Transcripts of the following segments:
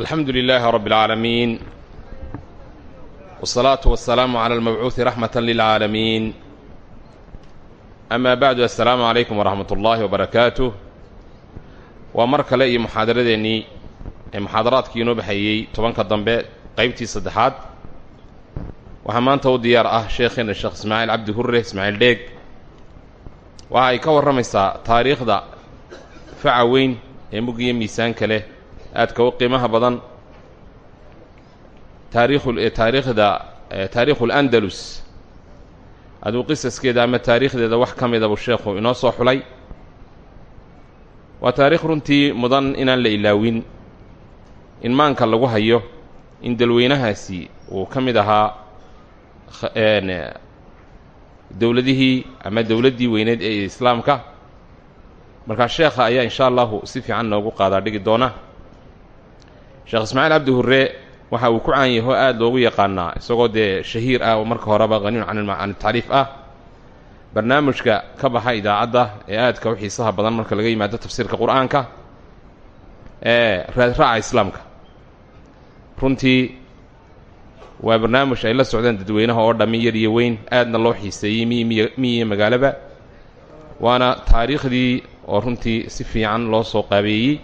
alxamdu lilaahi rabbi اlcaalamiin wsalaatu wasalaamu cala almabcuudi raxmata lilcaalamiin amaa bacdu assalaamu calaykum waraxmat ullaahi wabarakaatuh waa mar kale iyo muxaadaradeennii ee muxaadaraadkii inoo baxeeyey tobanka dambe qaybtii saddexaad. Waxaa maanta u diyaar ah sheekheena sheekh ismaaciil cabdi hurre ismaaciil dheeg waxa ay ka warramaysaa taariikhda faca weyn ee muggiyo miisaanka leh aadka u qiimaha badan taariikhu taariikhda taariikhu اlandalus aduu qisaskeeda ama taariikhdeeda wax ka mida buu sheekhu inoo soo xulay. Waa taariikh runtii mudan inaan la ilaawin in maanka lagu hayo in dalweynahaasi uu ka mid ahaa dowladihii ama dowladdii weyneed ee islaamka. Markaa sheekha ayaa insha allahu si fiican noogu qaadaa dhigi doona sheekh ismaaciil cabdi hurre waxa uu ku caan yaho aada loogu yaqaanaa isagoo dee shahiir ah oo marka horeba haniun can tacriif ah. Barnaamijka ka baxa idaacadda ee aadka u xiisaha badan marka laga yimaado tafsiirka qur'aanka ee raadraaca islaamka. Runtii waa barnaamij ay la socdaan dadweynaha oo dhammi yar iyo weyn aadna loo xiiseeyey miy miyiyo magaalaba. Waana taariikhdii oo runtii si fiican loo soo qaabeeyey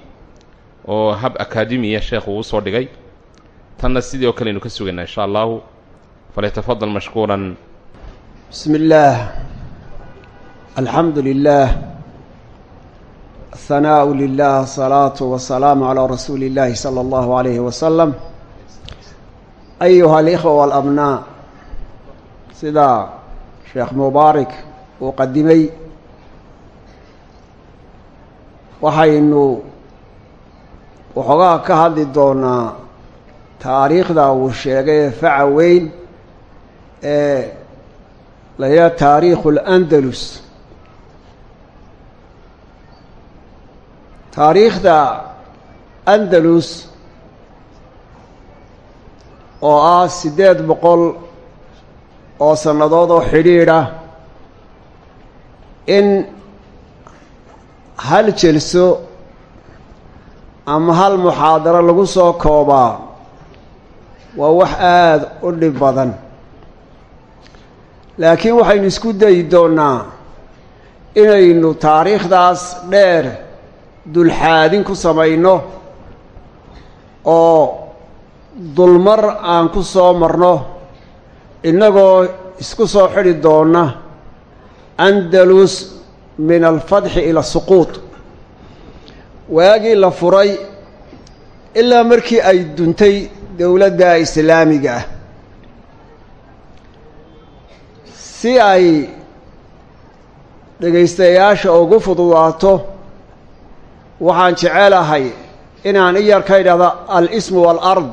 oo hab akaademiya sheekhu uu soo dhigay tanna sidii oo kale aynu ka sugaynaa insha allahu falyatafadal mashkuuran bismi illaah alxamdu lilah ahanaaءu lilah asalaatu wasalaamu calaa rasuuli اllahi salى allahu alayhi wasalam ayuha alikhwa walabnaa sidaa sheekh mubaarak uu qadimay waxaynu waxoogaa ka hadli doonaa taariikhda uu sheegay faca weyn ee la yidhaha taariikhu اlandalus taariikhda andalus oo ah siddeed boqol oo sannadood oo xidhiidha in hal jelso ama hal muxaadaro lagu soo koobaa? Waa wax aada u dhib badan. Laakiin waxaynu isku dayi doonnaa inaynu taariikhdaas dheer dulxaadin ku samayno oo dulmar aan ku soo marno innagoo isku soo xidhi doonna andalus min alfadxi ila suquud waagii la furay ilaa markii ay duntay dowladda islaamiga ah. Si ay dhegaystayaasha ugu fududaato waxaan jecelahay inaan i yar ka idhahdo al-ismu waalard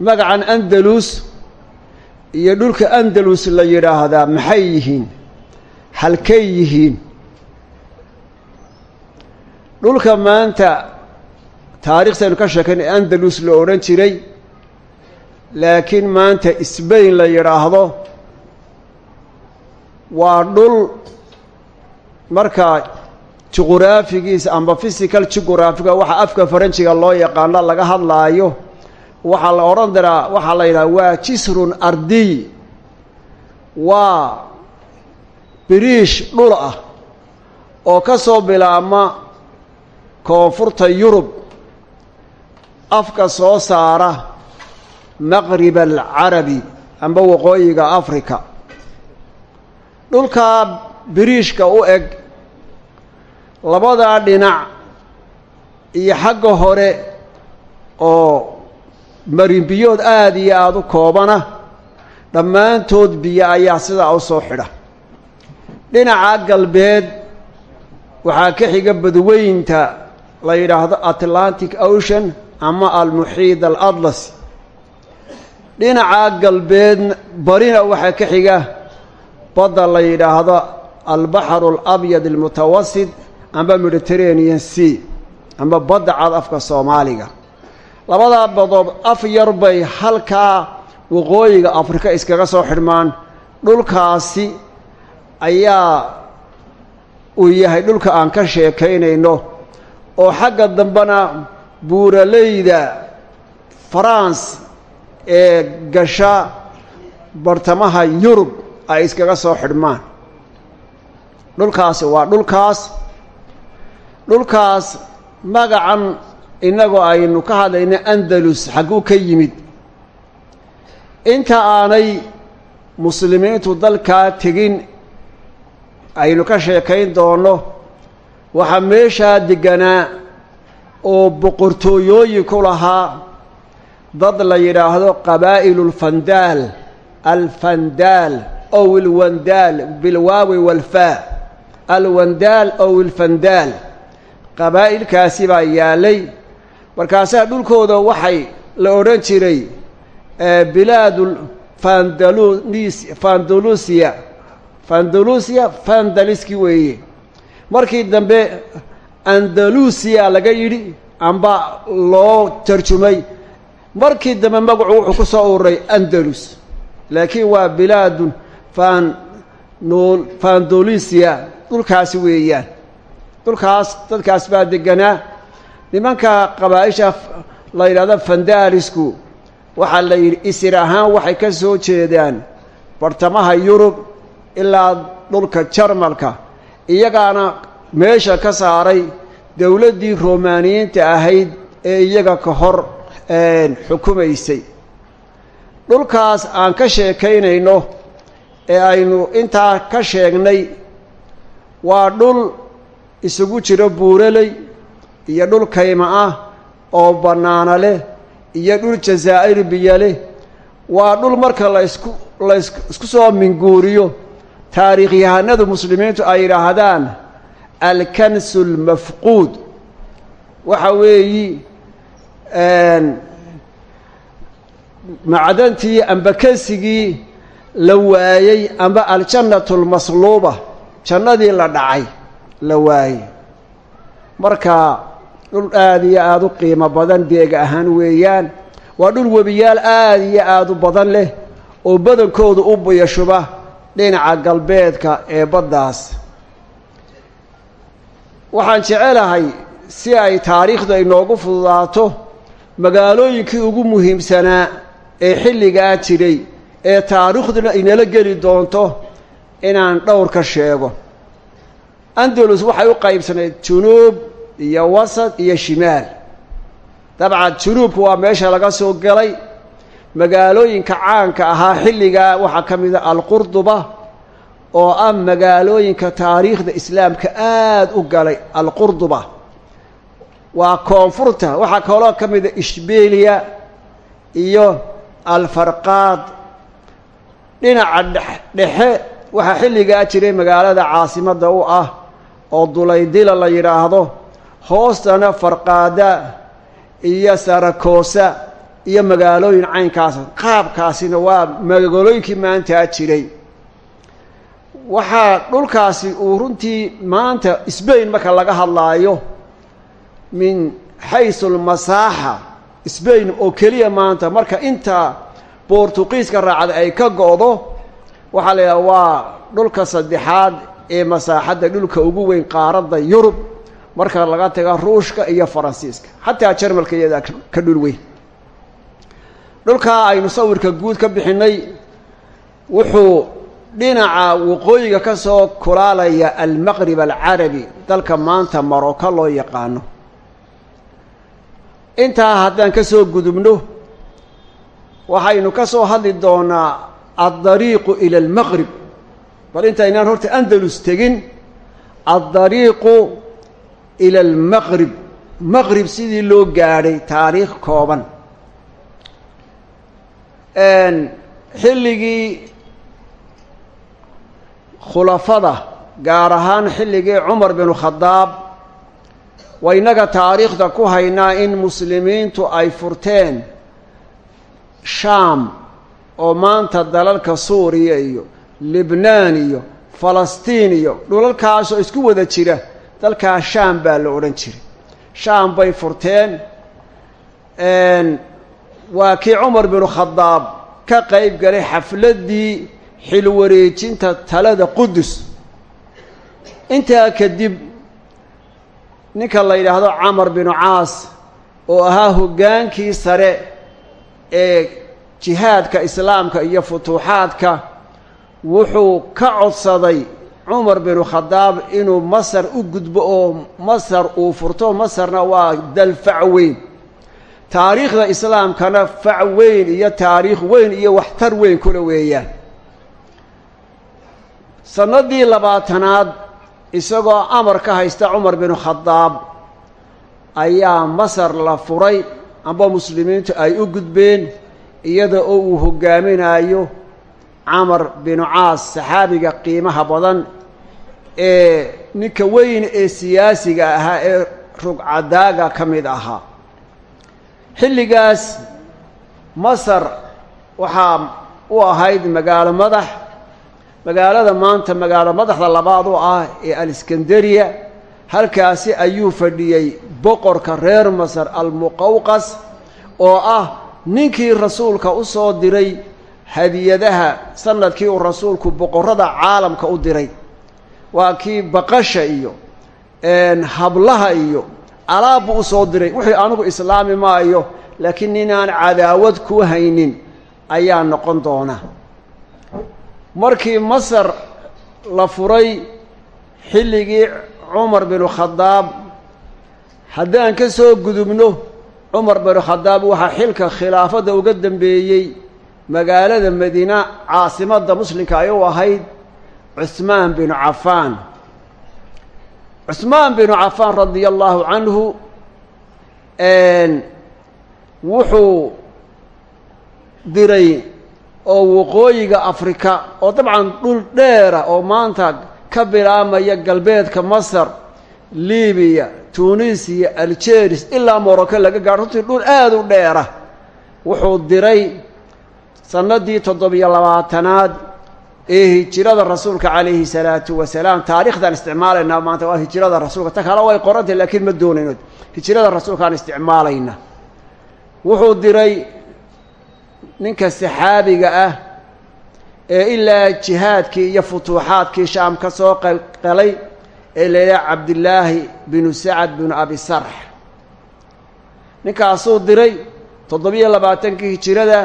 magacan andalus iyo dhulka andalus la yidhaahdaa maxay yihiin? Halkay yihiin dhulka maanta taariikhtaynu ka sheekayn ee andalus la odhan jiray laakiin maanta sbain la yidhaahdo waa dhul markaa juquraafigiisa amba physical juquraafiga waxa afka faranjiga loo yaqaano laga hadlaayo waxaa la odhan daraa waxaa la yidhaha waa jisrun ardiy waa biriish dhul ah oo ka soo bilaabma koonfurta yurub afka soo saara maqrib alcarabi amba waqooyiga africa dhulkaa biriishka u eg labadaa dhinac iyo xagga hore oo marinbiyood aada iyo aada u koobana dhammaantood biyo ayaa sidaa u soo xidha. Dhinaca galbeed waxaa ka xiga badweynta la yidhaahdo atlantic ocean ama almuxiid aladlas dhinaca galbeed barina waxaa ka xiga. Badda la yidhaahdo albaxru alabyad almutawasit amba mediterranean sea amba badda cad afka soomaaliga. Labadaa badood af yar bay halkaa waqooyiga afrika iskaga soo xidhmaan dhulkaasi ayaa uu yahay dhulka aan ka sheekaynayno oo xagga dambena buuraleyda faranse ee gasha bartamaha yurub ay iskaga soo xidhmaan. Dhulkaasi waa dhulkaas. Dhulkaas magacan innagoo aynu ka hadlayna andalus xagguu ka yimid. Inta aanay muslimiintu dalkaa tegin aynu ka sheekayn doonno waxaa meeshaa degganaa oo boqortooyooyin ku lahaa dad la yidhaahdo qabaa'ilu lfandaal alfandaal ow ilwandaal bilwaawi walfaa. Alwandaal ow ilfandaal qabaa'ilkaasi baa yaallay markaasaa dhulkooda waxay la odhan jiray bilaadu fandalunis fandalusiya fandalusiya fandaliski weeye markii dambe andalusiya laga yidhi amba loo tarjumay. Markii dambe magacu wuxuu ku soo ururay andalus. Laakiin waa bilaadun fan fandolisia dhulkaasi weeyaan. Dhulkaas dadkaas baa deganaa. Nimanka qabaa-isha la yidhahdo fandaalisku waxaa la yidhi isir ahaan waxay ka soo jeedaan bartamaha yurub ilaa dhulka jarmalka iyagaana meesha ka saaray dowladdii romaaniyiinta ahayd ee iyaga ka hor xukumaysay. Dhulkaas aan ka sheekaynayno ee aynu intaa ka sheegnay waa dhul isugu jiro buuraley iyo dhul kayma ah oo bannaana leh iyo dhul jazaa'ir biyo waa dhul marka laysku lays isku soo minguuriyo taariikhyahanadu muslimiintu ay yidhaahdaan alkansu lmafquud. Waxa weeyi macdantii amba kansigii la waayey amba aljannatu lmasluuba jannadii la dhacay la waayey. Marka dhul aada iyo aada u qiimo badan deega ahaan weeyaan waa dhul webiyaal aada iyo aada u badan leh oo badankoodu u buyashuba dhinaca galbeedka ee baddaas. Waxaan jecelahay si ay taariikhdu ay noogu fududaato magaalooyinkii ugu muhiimsanaa ee xilligaa jiray ee taariikhduna inala geli doonto inaan dhowr ka sheego. Andalus waxay u qaybsanayd junuub iyo wasad iyo shimaal. Dabcan junuubku waa meesha laga soo galay magaalooyinka caanka ahaa xilligaa waxaa ka mid a alqurduba oo ah magaalooyinka taariikhda islaamka aada u galay alqurduba. Waa koonfurta waxaa kaloo ka mid a ishbeeliya iyo alfarqaad. Dhinaca dhexe waxaa xilligaa jiray magaalada caasimadda u ah oo dulaydila la yidhaahdo hoostana farqaada iyo sarakoosa iyo magaalooyin caynkaasa. Qaabkaasina waa magaalooyinkii maantaa jiray. Waxaa dhulkaasi uu runtii maanta sbain marka laga hadlaayo min xaysu lmasaaxa sbain oo keliya maanta marka inta bortuqiiska raacda ay ka go-do waxaa la yidhaha waa dhulka saddexaad ee masaaxadda dhulka ugu weyn qaaradda yurub. Marka laga taga ruushka iyo faransiiska. Xataa jarmalka iyadaa ka dhul weyn dhulkaa aynu sawirka guud ka bixinay wuxuu dhinaca waqooyiga ka soo kulaalaya almaqrib alcarabi dalka maanta maroko loo yaqaano. Intaa haddaan ka soo gudubno waxaynu ka soo hadli doonaa addariiqu ila almaqrib. Bal intaynaan horta andalus tegin addariiqu ila almaqrib. Maqrib sidii loo gaadhay taariikh kooban xilligii khulafada gaar ahaan xilligii cumar binu khadaab waynaga taariikhda ku haynaa in muslimiintu ay furteen shaam oo maanta dalalka suuriya iyo libnaan iyo falastiin iyo dhulalkaasoo isku wada jira dalkaas shaam baa la odhan jiray. Shaam bay furteen waa kii cumar binu khadaab ka qayb galay xafladdii xilwareejinta talada qudus intaa kadib ninka la yidhaahdo camar binu caas oo ahaa hoggaankii sare ee jihaadka islaamka iyo futuuxaadka wuxuu ka codsaday cumar binu khadaab inuu masar u gudbo oo masar uu furto. Masarna waa dal fac weyn taariikhda islaamkana fac weyn iyo taariikh weyn iyo waxtar weyn kula weeyaan. Sannaddii labaatanaad isagoo amar ka haysta cumar binu khadaab ayaa masar la furay amba muslimiintu ay u gudbeen iyada oo uu hoggaaminayo camar binu caas saxaabiga qiimaha badan ee ninka weyn ee siyaasiga ahaa ee rugcadaaga ka mid ahaa xilligaas masar waxaa u ahayd magaalo madax magaalada maanta magaalo madaxda labaad u ah ee aliskandariya halkaasi ayuu fadhiyey boqorka reer masar almuqawqas oo ah ninkii rasuulka u soo diray hadiyadaha sannadkii uu rasuulku boqorrada caalamka u diray. Waa kii baqasha iyo hablaha iyo alaabbu u soo diray. Wixii anigu islaami maayo laakiin ninaan cadaawad ku haynin ayaa noqon doona. Markii masar la furay xilligii cumar binu khadaab haddaan ka soo gudubno cumar binu khadaab waxaa xilka khilaafadda uga dambeeyey magaalada madiina caasimadda muslimka ay u ahayd cusmaan binu cafaan cusmaan binu cafaan radia allaahu canhu wuxuu diray oo waqooyiga afrika oo dabcan dhul dheera oo maanta ka bilaabmaya galbeedka masar libiya tunisiya aljeris ilaa morocco laga gaadho. Runtii dhul aada u dheera wuxuu diray sannaddii toddobiyo labaatanaad ee hijirada rasuulka calayhi salaatu wasalaam taarikhdan isticmaalaynaa maanta waa hijirada rasuulka. Ta kale way qorantay laakiin ma doonayno hijirada rasuulkaan isticmaalayna. Wuxuu diray ninka saxaabiga ah ee ilaa jihaadkii iyo futuuxaadkii shaam ka soo qalay ee layidhaha cabdillaahi binu sacad binu abi sarx. Ninkaasuu diray toddobiyo labaatankii hijirada.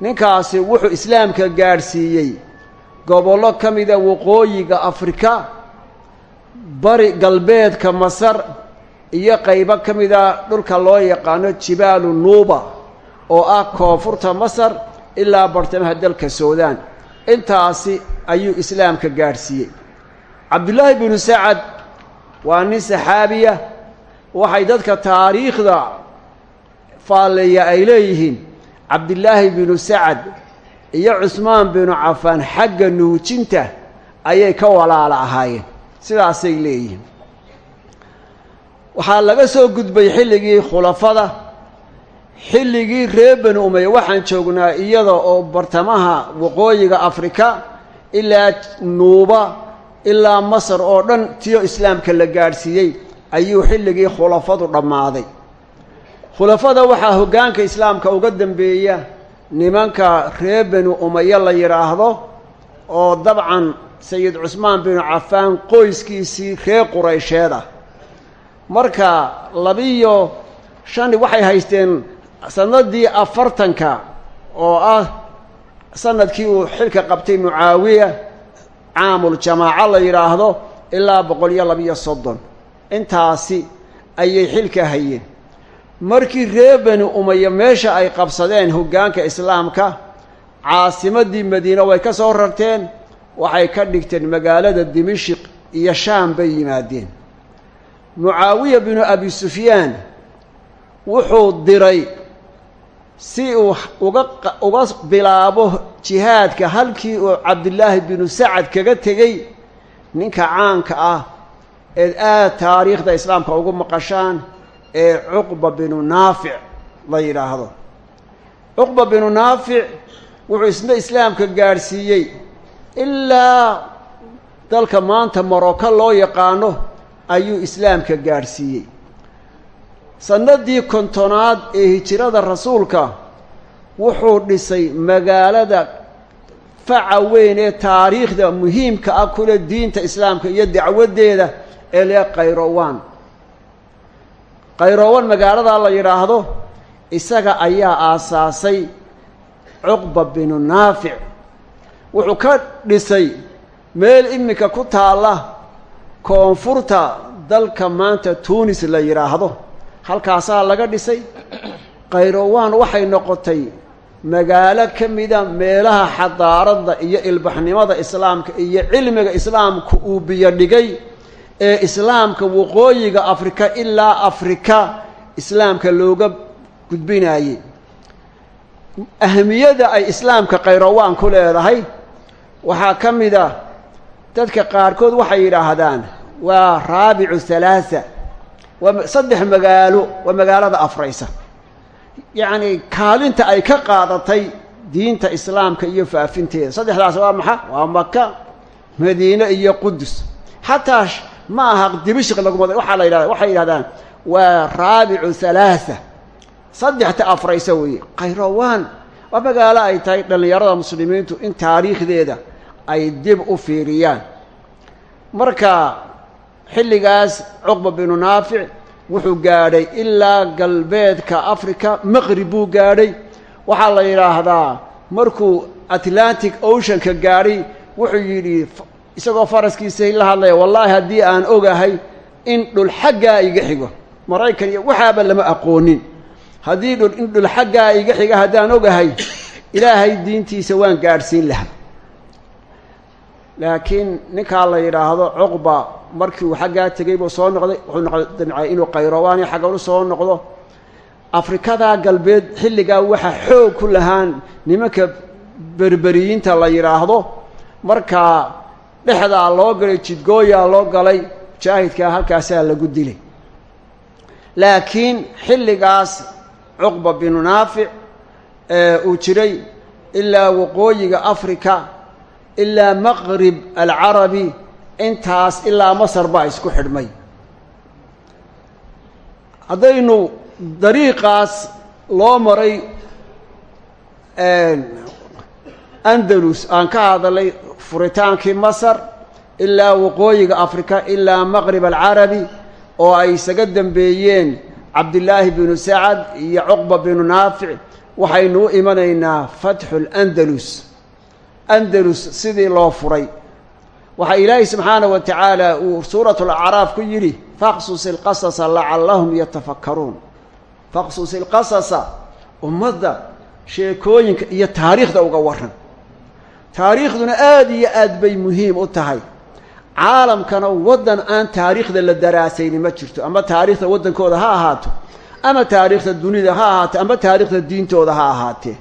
Ninkaasi wuxuu islaamka gaadhsiiyey gobollo ka mida waqooyiga afrika bari galbeedka masar iyo qaybo ka mida dhulka loo yaqaano jibaalu nuuba oo ah koonfurta masar ilaa bartamaha dalka suudaan. Intaasi ayuu islaamka gaadhsiiyey. Cabdullaahi binu sacad waa nin saxaabiya. Waxay dadka taariikhda faalleeya ay leeyihiin cabdillaahi binu sacad iyo cusmaan binu cafaan xagga nuujinta ayay ka walaala ahaayeen. Sidaasay leeyihiin. Waxaa laga soo gudbay xilligii khulafada xilligii reer bani umeye waxaan joognaa iyada oo bartamaha waqooyiga afrika ilaa nuuba ilaa masar oo dhan tiyo islaamka la gaadhsiiyey ayuu xilligii khulafadu dhammaaday. Khulafada waxaa hoggaanka islaamka uga dambeeya nimanka reer bani umaye la yidhaahdo oo dabcan sayid cusmaan binu cafaan qoyskiisii reer quraysheed ah. Marka labiyo shan waxay haysteen sannaddii afartanka oo ah sannadkii uu xilka qabtay mucaawiya caamul jamaaco la yidhaahdo ilaa boqol iyo labiyo soddon. Intaasi ayay xilka hayeen markii reer bani umaye meesha ay qabsadeen hoggaanka islaamka caasimaddii madiine way ka soo rarteen waxay ka dhigteen magaalada dimashik iyo shaam bay yimaadeen. Mucaawiya binu abi sufyaan wuxuu diray si uu uga bilaabo jihaadka halkii uu cabdillaahi binu sacad kaga tegey ninka caanka ah eed aad taariikhda islaamka ugu maqashaan ee cuqba binu naafic la yidhaahdo. Cuqba binu naafic wuxuu isna islaamka gaadhsiiyey ilaa dalka maanta morocco loo yaqaano ayuu islaamka gaadhsiiyey sannaddii kontonaad ee hijirada rasuulka wuxuu dhisay magaalada faca weyn ee taariikhda muhiimka ah kule diinta islaamka iyo dacwaddeeda ee lee kayrowaan qayroowan magaaladaa la yidhaahdo isaga ayaa aasaasay cuqba binu naafic. Wuxuu ka dhisay meel iminka ku taalla koonfurta dalka maanta tuunis la yidhaahdo halkaasaa laga dhisay. Qayrowaan waxay noqotay magaalo ka mida meelaha xadaaradda iyo ilbaxnimada islaamka iyo cilmiga islaamku uu biyo dhigay ee islaamka waqooyiga afrika ilaa afrika islaamka looga gudbinaayey ahamiyadda ay islaamka qayrowaan ku leedahay waxaa ka mid a dadka qaarkood waxay yidhaahdaan waa raabicu halaasa waa saddex magaalo waa magaalada afraysa. Yacni kaalinta ay ka qaadatay diinta islaamka iyo faafinteeda. Saddexdaas waa maxa waa maka madiine iyo qudus xataa ma aha dimashq laguma waxaa la yidhahda waxay yidhahdaan waa raabicu halaasa saddexta afraysa weeye. Kayrowaan waa magaalo ay tahay dhallinyarada muslimiintu in taariikhdeeda ay dib u fiiriyaan. Marka xilligaas cuqba binu naafic wuxuu gaadhay ilaa galbeedka africa maqrib buu gaadhay. Waxaa la yidhaahdaa markuu atlantic oceanka gaadhay wuxuu yidhi isagoo faraskiisa la hadlaya wallaahi haddii aan ogahay in dhul xaggaa iga xigo maraykan iyo waxaaba lama aqoonin. Haddii dhul in dhul xaggaa iga xiga haddaan ogahay ilaahay diintiisa waan gaadhsiin lahaa. Laakiin ninkaa la yidhaahdo cuqba markii uu xaggaa tegey buu soo noqday wuxuu noqday damcay inuu qayrowaani xaggan u soo noqdo. Afrikadaa galbeed xilligaa waxaa xoog ku lahaan nimanka berberiyiinta la yidhaahdo markaa dhexdaa loo galay jidgooyaa loo galay mujaahidkaa halkaasaa lagu dilay. Laakiin xilligaas cuqba binu naafic uu jiray ilaa waqooyiga africa ilaa maqrib alcarabi intaas ilaa masar baa isku xidhmay. Haddaynu dariiqaas loo maray andalus aan ka hadalay furitaankii masar ilaa waqooyiga afrika ilaa maqrib alcarabi oo ay isaga dambeeyeen cabdilaahi binu sacad iyo cuqba binu naafic waxaynu u imanaynaa fatxu landalus andalus sidii loo furay. Waxaa ilaahay subxaana wa tacaala uu suuratu lacraaf ku yidhi faqsusi alqasasa lacallahum yatafakkaruun. Faqsusi lqasasa ummadda sheekooyinka iyo taariikhda uga warran taariikhduna aada iyo aad bay muhiim u tahay. Caalamkana waddan aan taariikhda la daraasayni ma jirto ama taariikhda waddankooda ha ahaato ama taariikhda dunida ha ahaato ama taariikhda diintooda ha ahaatee.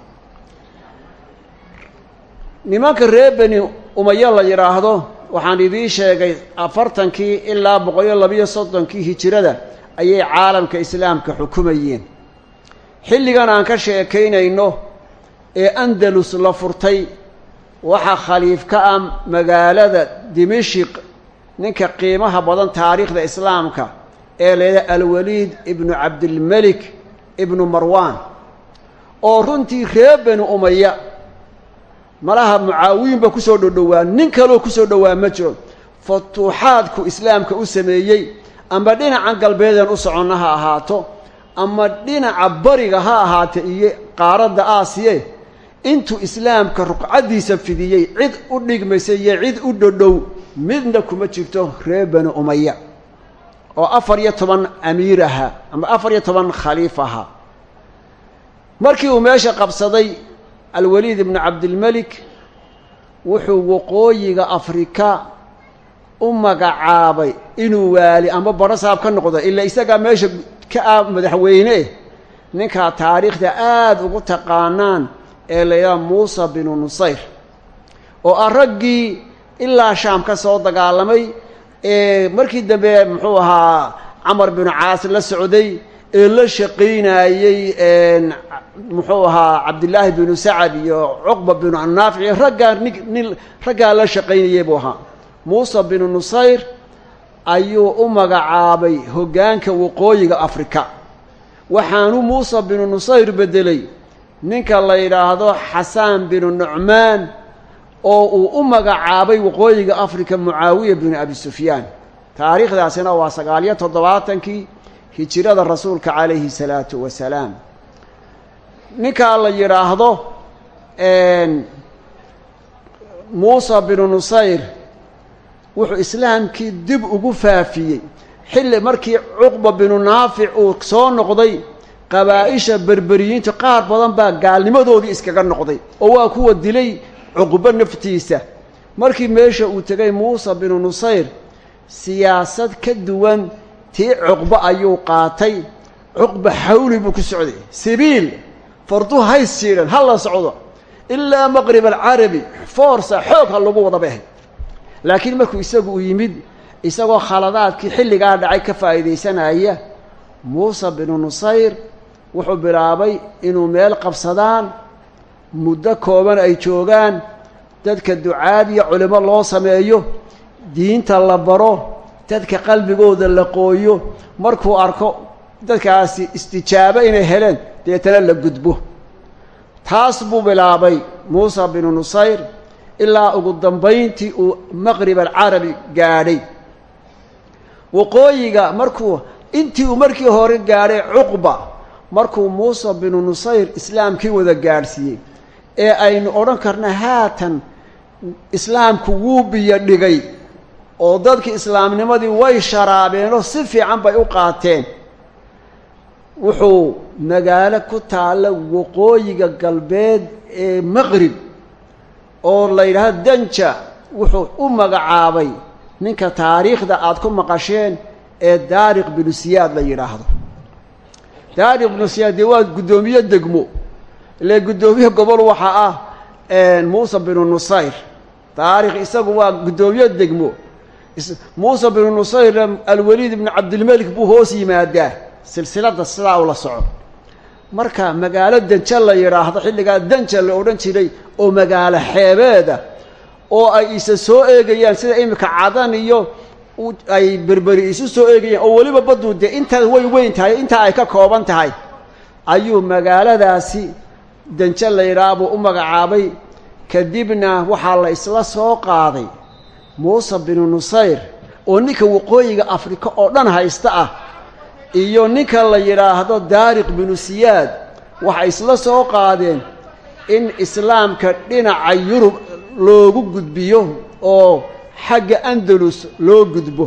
Nimanka reer beni umayo la yidhaahdo waxaan idiin sheegay afartankii ilaa boqol iyo labiyo soddonkii hijirada ayay caalamka islaamka xukumayeen. Xilligan aan ka sheekaynayno ee andalus la furtay waxaa khaliif ka ah magaalada dimashik ninka qiimaha badan taariikhda islaamka ee leedahay alwaliid ibnu cabdilmelik ibnu marwaan oo runtii reer beni umaya malaha mucaawiyin ba ku soo dhodhowaa nin kaloo ku soo dhowaa ma jiro. Futuuxaadku islaamka u sameeyey ama dhinacan galbeedeen u soconna ha ahaato ama dhinaca bariga ha ahaate iyo qaaradda aasiye intuu islaamka ruqcaddiisa fidiyey cid u dhigmaysa iyo cid u dhodhow midna kuma jirto reer bani umaya oo afar iyo toban amiir ahaa ama afar iyo toban khaliif ahaa markii uu meesha qabsaday alwaliid ibnu cabdilmelik wuxuu waqooyiga afrika u magacaabay inuu waali ama barasaab ka noqdo ilaa isagaa meesha ka ah madaxweyne ninkaa taariikhda aada ugu taqaanaan ee la muusa binu nusayr oo ah raggii ilaa shaam ka soo dagaalamay ee markii dambe muxuu ahaa camar binu caas la socday ee la shaqaynayey muxuu ahaa cabdillaahi binu sacad iyo cuqba binu annaafic iyo raggaa nin nin raggaa la shaqaynayey buu ahaa. Muuse binu nusayr ayuu u magacaabay hoggaanka waqooyiga afrika. Waxaanu muuse binu nusayr beddelay ninka la yidhaahdo xasaan binu nucmaan oo uu u magacaabay waqooyiga afrika mucaawiya binu abi sufyaan. Taariikhdaasina waa sagaaliyo toddobaatankii hijirada rasuulka calayhi salaatu wasalaam. Ninkaa la yidhaahdo muusa binu nusayr wuxuu islaamkii dib ugu faafiyey. Xilli markii cuqba binu naafic uu soo noqday qabaa'isha berberiyiinta qaar badan baa gaalnimadoodii iskaga noqday oo waa kuwa dilay cuqbo naftiisa. Markii meesha uu tegay muusa binu nusayr siyaasad ka duwan tii cuqbo ayuu qaatay. Cuqba xawli buu ku socday. Sibiil farduhu hays jiidhan ha la socdo. Ilaa maqrib alcarabi foorsa xoog ha lagu wada bay ahayd laakiin markuu isagu u yimid isagoo khaladaadkii xilligaa dhacay ka faa'iidaysanaya muuse binu nusayr wuxuu bilaabay inuu meel qabsadaan muddo kooban ay joogaan dadka ducaad iyo culimo loo sameeyo diinta la baro dadka qalbigooda la qooyo markuu arko dadkaasi istijaabo inay heleen deetana la gudbo. Taas buu bilaabay muusa binu nusayr ilaa ugu dambayntii uu maqrib alcarabi gaadhay. Waqooyiga markuu intii uu markii hore gaadhay cuqba markuu muuse binu nusayr islaamkii wada gaadhsiiyey ee aynu odhan karna haatan islaamku wuu biyo dhigay oo dadkii islaamnimadii way sharaabeenoo si fiican bay u qaateen. Wuxuu magaalo ku taalla waqooyiga galbeed ee maqrib oo la yidhaahdo danja wuxuu u magacaabay ninka taariikhda aad ku maqasheen ee daariq binu siyaad la yidhaahdo daariq binu siyaad dee waa guddoomiye degmo. Ile guddoomiye gobol waxaa ah muuse binu nusayr. Taarikh isagu waa guddoomiye degmo. Muuse binu nusayr alwaliid ibnu cabdilmelik buu hoos yimaadaa. Silsiladda sidaa ula soco marka magaalo danja la yidhaahdo xilligaa danja la odhan jiray oo magaalo xeebeeda oo ay isa soo eegayaan sida iminka cadan iyo ay berberi isu soo eegayaan oo weliba baddu dee intaa way weyn tahay intaa ay ka kooban tahay ayuu magaaladaasi danje la yidhaha u magacaabay. Kadibna waxaa la isla soo qaaday muuse binu nusayr oo ninka waqooyiga afrika oo dhan haysta ah iyo ninka la yidhaahdo daariq binu siyaad. Waxay isla soo qaadeen in islaamka dhinaca yurub loogu gudbiyo oo xagga andalus loo gudbo.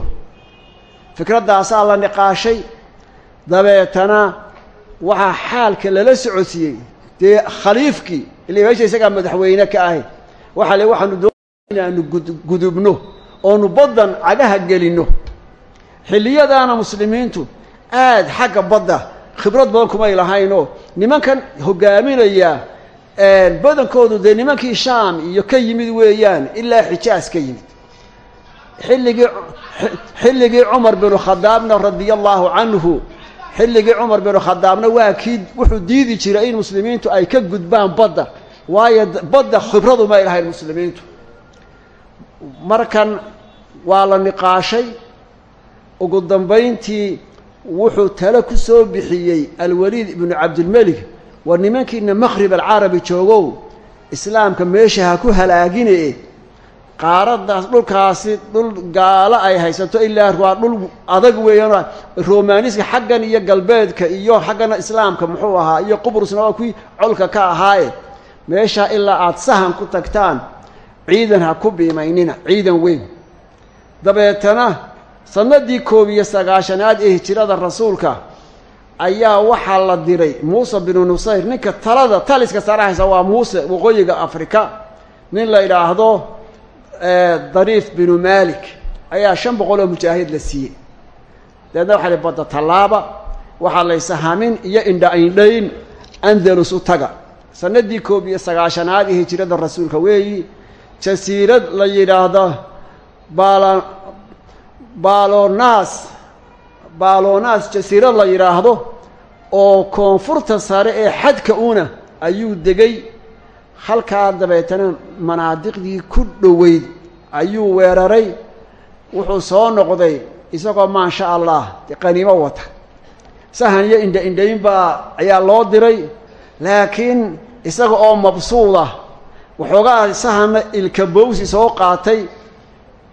Fikraddaasaa la niqaashay. Dabeetana waxaa xaalka lala socodsiiyey. Dee khaliifkii ila meesha isagaa madaxweyne ka ahay waxaa le waxaanu doonaa inaanu gudubno oonu baddan cagaha gelinno. Xilliyadaana muslimiintu aad xagga badda khibrad badan kumay lahaynoo nimankan hoggaaminaya badankoodu dee nimankii shaam iyo ka yimid weeyaan ilaa xijaas ka yimid xilligii xilligii cumar binu khadaabna radia allaahu canhu xilligii cumar binu khadaabna waa kii wuxuu diidi jiray in muslimiintu ay ka gudbaan badda waayo badda khibradu may lahayn muslimiintu. Markan waa la niqaashay ugu dambayntii wuxuu tale ku soo bixiyey alwaliid ibnu cabdilmelik war nimankiina maqrib alcarabi joogow islaamka meesha ha ku halaagine qaaraddaas dhulkaasi dhul gaalo ay haysato ilaa waa dhul adag weeyaan. Romaaniska xaggan iyo galbeedka iyo xaggana islaamka muxuu ahaa iyo qubrusna waa kuwii colka ka ahaaye. Meeshaa ilaa aada sahan ku tagtaan ciidan ha ku biimaynina ciidan weyn. Dabeetana sanadii koob iyo sagaashanaad ee hijirada rasuulka ayaa waxaa la diray muuse binu nusayr ninka talada taliska sare haysa waa muuse waqooyiga afrika. Nin la idhaahdo dariif binu malik ayaa shan boqol oo mujaahid la siiyey. Dabeedna waxa la badda tallaaba waxaa laysahamin iyo indha-indhayn andalus u taga. Sanadii koob iyo sagaashanaad ee hijirada rasuulka weeyi jasiirad la yidhaahdo baala baalonaas baalonaas jasiirad la yidhaahdo oo koonfurta sare ee xadka una ayuu degay halkaa dabeetana manaadiqdii ku dhoweyd ayuu weeraray. Wuxuu soo noqday isagoo maasha allah qaniimo wata. Sahan iyo indha indhayn baa ayaa loo diray laakiin isaga oo mabsuuda waxoogaa sahanna ilkabowsi soo qaatay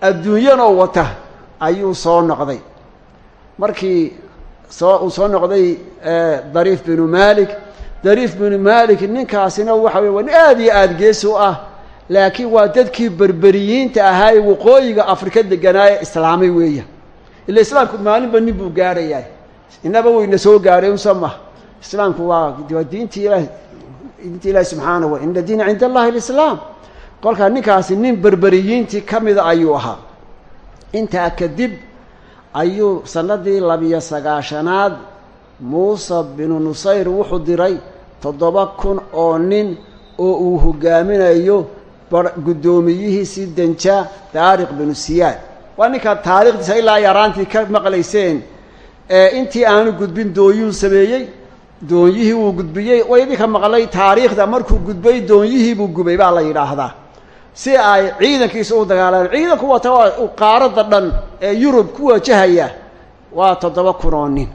adduunyanoo wata ayuu soo noqday. Markii soo uu soo noqday dariif binu malik dariif binu malik ninkaasina waxa wey waa nin aada iyo aada geesi u ah laakiin waa dadkii berberiyiinta ahaa ee waqooyiga afrika deganaa ee islaamay weeya. Ila islaamku maalinba nin buu gaarayaa inaba weyna soo gaaray unsa maha islaamku waa waa diintii ilaah diinta ilaahi subxaanahu wa ina diina cinda allahi alislaam kolkaa ninkaasi nin berberiyiintii ka mida ayuu ahaa. Intaa kadib ayuu sanadii labiyo sagaashanaad muuse binu nusayr wuxuu diray toddoba kun oo nin oo uu hogaaminayo guddoomiyihiisii danja daariq binu siyaad. Waa ninkaa taariikhdiisa ilaa yaraantii ka maqlayseen intii aanu gudbin doonyuhu sameeyey doonyihii wuu gudbiyey. Way idinka maqlay taariikhda markuu gudbay doonyihii buu gubay baa la yidhaahdaa. Si ay ciidankiisa u dagaalaan ciidanku waa qaaradda dhan ee yurub ku wajahaya waa toddoba kun oo nin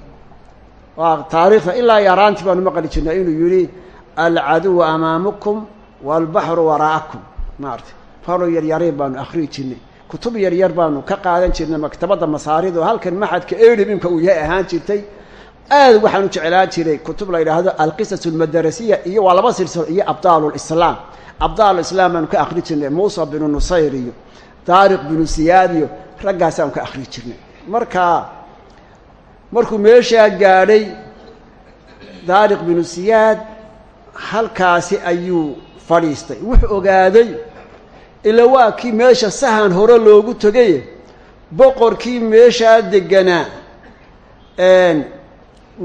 waa taariikhda ilaa yaraantii baanu maqli jirnay inuu yidhi alcaduwu amaamukum waalbaxru waraa'akum maarata faro yaryareen baanu akhriyi jirnay. Kutub yaryar baanu ka qaadan jirnay maktabadda masaarida oo halkan maxadka edhib imka uu yahay ahaan jirtay. Aad waxaanu jeclaan jiray kutub la yidhaahdo alqisas almadarasiya iyo waa laba silsilo iyo abdaalulislaam abdaalulislaam baanu ka akhri jirnay muusa binu nusayr iyo daariq binu siyaad iyo raggaasaanu ka akhri jirnay. Markaa markuu meeshaa gaadhay daariq binu siyaad halkaasi ayuu fadhiistay. Wuxuu ogaaday ila waa kii meesha sahan hore loogu tegay boqorkii meeshaa deganaa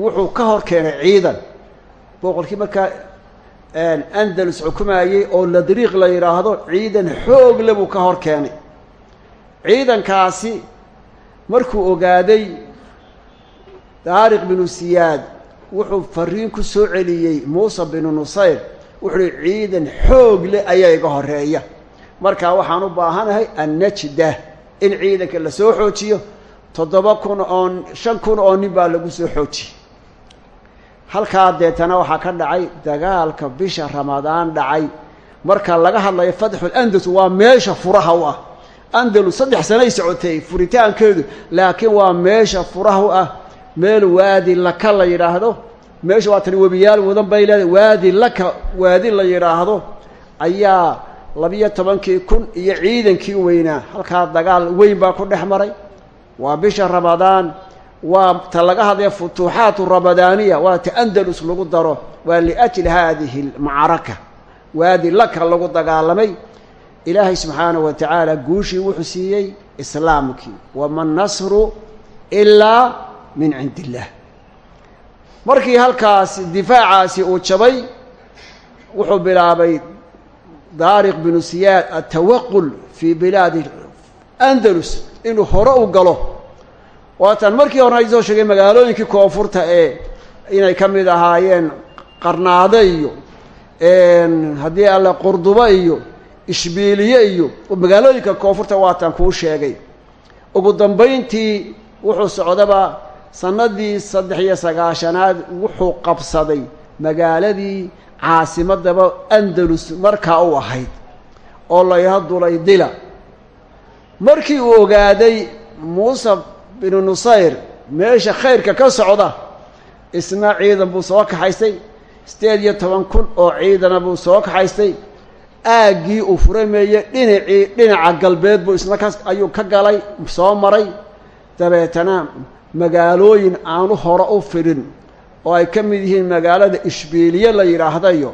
wuxuu ka hor keenay ciidan. Boqorkii markaa andalus xukumayey oo ladriiq la yidhaahdo ciidan xoogle buu ka hor keenay. Ciidankaasi markuu ogaaday daariq binu siyaad wuxuu fariin ku soo celiyey muuse binu nusayr. Wuxuu ciidan xoog leh ayaa iga horreeya markaa waxaan u baahanahay annajda in ciidanka la soo xoojiyo. Toddoba kun oo shan kun oo nin baa lagu soo xoojiyey halkaa deetana waxaa ka dhacay dagaalka bisha ramadaan dhacay. Marka laga hadlayo fatxul andalus waa meesha furaha u ah. Andalus saddex sanay socotay furitaankeedu laakiin waa meesha furaha u ah meel waadi laka la yidhaahdo meesha waa tani webiyaal wadan bay leedahay waadi laka waadi la yidhaahdo ayaa labiyo tobankii kun iyo ciidankii weynaa. Halkaa dagaal weyn baa ku dhex maray. Waa bisha ramadaan waa ta laga hadlaya futuuxaat ramadaaniya waa ta andalus lagu daro waa liajli haadihi almacraka waadi laka lagu dagaalamay. Ilaahay subxaanahu wa tacaala guushii wuxuu siiyey islaamkii. Wama nasru ilaa min cindi illaah markii halkaas difaacaasi uu jabay wuxuu bilaabay daariq binu siyaad atawaqul fii bilaadi andalus inuu hore u galo. Waatan markii horena isoo sheegay magaalooyinkii koonfurta ee inay ka mid ahaayeen qarnaade iyo haddii alle qurdubo iyo ishbiiliye iyo magaalooyinka koonfurta waatan kuu sheegay. Ugu dambayntii wuxuu socdaba sanadii saddex iyo sagaashanaad wuxuu qabsaday magaaladii caasimadaba andalus markaa u ahayd oo layha dulay dila. Markii uu ogaaday muuse binu nusayr meesha khayrka ka socda isna ciidan buu soo kaxaystay. Sideed iyo toban kun oo ciidana buu soo kaxaystay. Aaggii uu furameeyey dhinacii dhinaca galbeed buu isna ka ayuu ka galay soo maray. Dabeetana magaalooyin aanu hore u fidhin oo ay ka mid yihiin magaalada ishbiiliye la yidhaahdayo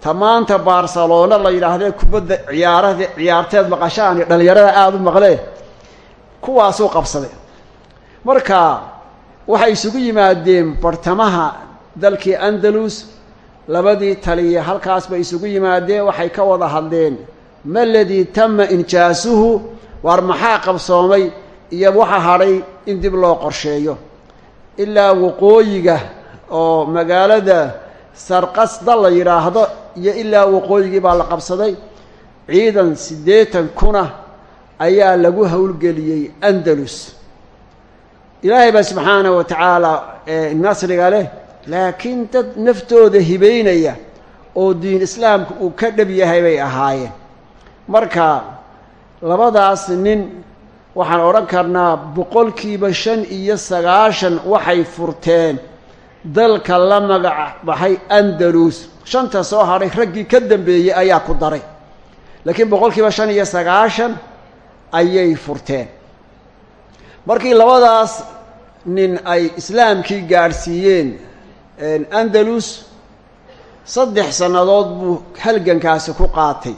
tamaanta barcelona la yidhaahdee kubadda ciyaarad ciyaarteed maqashaan iyo dhallinyarada aada u maqlee kuwaasuu qabsaday. Marka waxay isugu yimaadeen bartamaha dalkii andalus labadii taliya halkaas bay isugu yimaadeen waxay ka wada hadleen ma ladii tama injaasuhu? Waar maxaa qabsoomay iyo waxa hadhay in dib loo qorsheeyo. Ilaa waqooyiga oo magaalada sarqasda la yidhaahdo iyo ilaa waqooyigii baa la qabsaday ciidan siddeetan kuna ayaa lagu howlgeliyey andalus. Ilaahay baa subxaana wa tacaala nasriga leh laakiin dad naftooda hibeynaya oo diin islaamka uu ka dhab yahay bay ahaayeen. Marka labadaas nin waxaan odhan karnaa boqolkiiba shan iyo sagaashan waxay furteen dalka la magac baxay andalus. Shanta soo hadhay raggii ka dambeeyey ayaa ku daray. Laakiin boqolkiiba shan iyo sagaashan ayay furteen. Markii labadaas nin ay islaamkii gaadhsiiyeen andalus saddex sannadood buu halgankaasi ku qaatay.